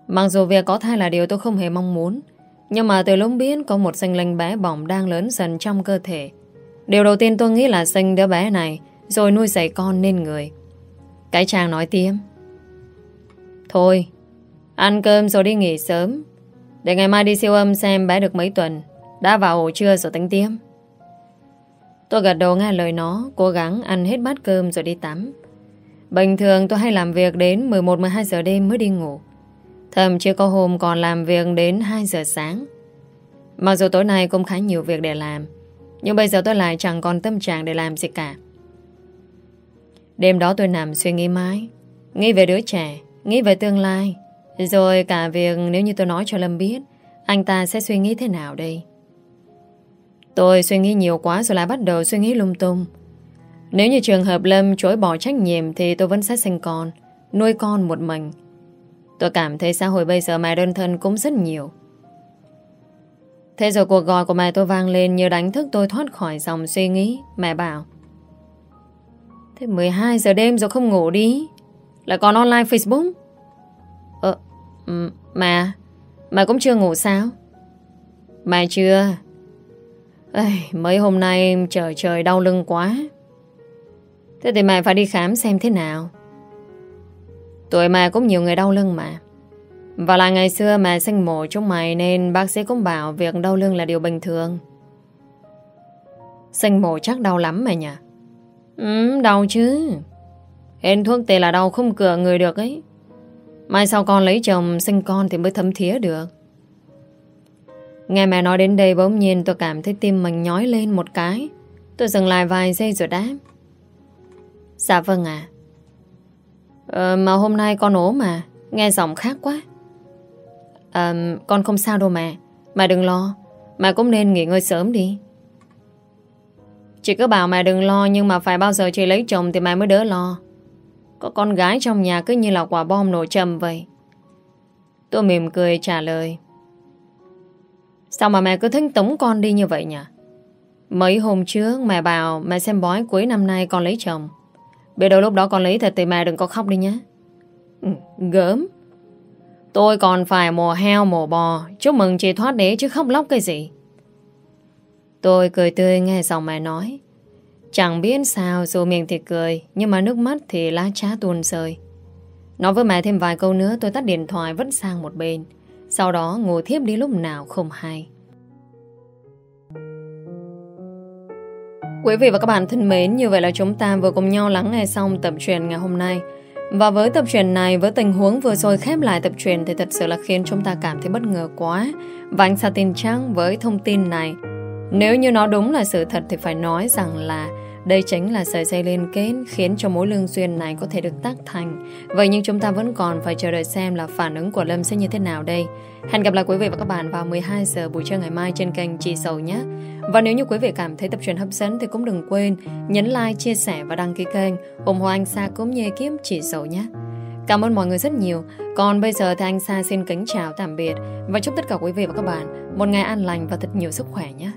Mặc dù việc có thai là điều tôi không hề mong muốn Nhưng mà từ lúc biết có một sinh linh bé bỏng đang lớn dần trong cơ thể. Điều đầu tiên tôi nghĩ là sinh đứa bé này rồi nuôi dạy con nên người. Cái chàng nói tiêm. Thôi, ăn cơm rồi đi nghỉ sớm. Để ngày mai đi siêu âm xem bé được mấy tuần. Đã vào ổ trưa rồi tính tiêm. Tôi gật đầu nghe lời nó, cố gắng ăn hết bát cơm rồi đi tắm. Bình thường tôi hay làm việc đến 11-12 giờ đêm mới đi ngủ. Thậm chí có hôm còn làm việc đến 2 giờ sáng. Mặc dù tối nay cũng khá nhiều việc để làm, nhưng bây giờ tôi lại chẳng còn tâm trạng để làm gì cả. Đêm đó tôi nằm suy nghĩ mãi, nghĩ về đứa trẻ, nghĩ về tương lai, rồi cả việc nếu như tôi nói cho Lâm biết, anh ta sẽ suy nghĩ thế nào đây? Tôi suy nghĩ nhiều quá rồi lại bắt đầu suy nghĩ lung tung. Nếu như trường hợp Lâm chối bỏ trách nhiệm thì tôi vẫn sẽ sinh con, nuôi con một mình. Tôi cảm thấy xã hội bây giờ mẹ đơn thân cũng rất nhiều. Thế rồi cuộc gọi của mẹ tôi vang lên như đánh thức tôi thoát khỏi dòng suy nghĩ. Mẹ bảo Thế 12 giờ đêm rồi không ngủ đi Lại còn online Facebook Ờ Mà Mà cũng chưa ngủ sao Mà chưa Ê, Mấy hôm nay trời trời đau lưng quá. Thế thì mẹ phải đi khám xem thế nào. Tuổi mẹ cũng nhiều người đau lưng mà. Và là ngày xưa mẹ sinh mổ chúng mày Nên bác sĩ cũng bảo Việc đau lưng là điều bình thường. Sinh mổ chắc đau lắm mày nhỉ? Ừ đau chứ. Hên thuốc tề là đau không cửa người được ấy. Mai sau con lấy chồng Sinh con thì mới thấm thía được. Nghe mẹ nói đến đây bỗng nhiên tôi cảm thấy tim mình nhói lên một cái. Tôi dừng lại vài giây rồi đáp. Dạ vâng ạ. Ờ, Mà hôm nay con ốm mà Nghe giọng khác quá. Ờ, Con không sao đâu mẹ Mẹ đừng lo Mẹ cũng nên nghỉ ngơi sớm đi. Chị cứ bảo mẹ đừng lo Nhưng mà phải bao giờ chị lấy chồng Thì mẹ mới đỡ lo. Có con gái trong nhà cứ như là quả bom nổ chầm vậy. Tôi mỉm cười trả lời. Sao mà mẹ cứ thích tống con đi như vậy nhỉ? Mấy hôm trước mẹ bảo Mẹ xem bói cuối năm nay con lấy chồng. Biết đâu lúc đó con lấy thật Thì mẹ đừng có khóc đi nhé. Ừ, Gớm. Tôi còn phải mồ heo mồ bò. Chúc mừng chị thoát đế chứ khóc lóc cái gì. Tôi cười tươi nghe giọng mẹ nói. Chẳng biết sao dù miệng thì cười Nhưng mà nước mắt thì lá trá tuôn rơi. Nói với mẹ thêm vài câu nữa Tôi tắt điện thoại vẫn sang một bên. Sau đó ngồi thiếp đi lúc nào không hay. Quý vị và các bạn thân mến, Như vậy là chúng ta vừa cùng nhau lắng nghe xong tập truyền ngày hôm nay. Và với tập truyền này, Với tình huống vừa rồi khép lại tập truyền Thì thật sự là khiến chúng ta cảm thấy bất ngờ quá. Và anh satin tin với thông tin này, nếu như nó đúng là sự thật thì phải nói rằng là đây chính là sợi dây liên kết khiến cho mối lương duyên này có thể được tác thành. Vậy nhưng chúng ta vẫn còn phải chờ đợi xem là phản ứng của Lâm sẽ như thế nào đây. Hẹn gặp lại quý vị và các bạn vào 12 giờ buổi trưa ngày mai trên kênh Chị Sầu nhé. Và nếu như quý vị cảm thấy tập truyện hấp dẫn thì cũng đừng quên nhấn like, chia sẻ và đăng ký kênh ủng hộ anh Sa cũng như kiếm Chị Sầu nhé. Cảm ơn mọi người rất nhiều. Còn bây giờ thì anh Sa xin kính chào tạm biệt và chúc tất cả quý vị và các bạn một ngày an lành và thật nhiều sức khỏe nhé.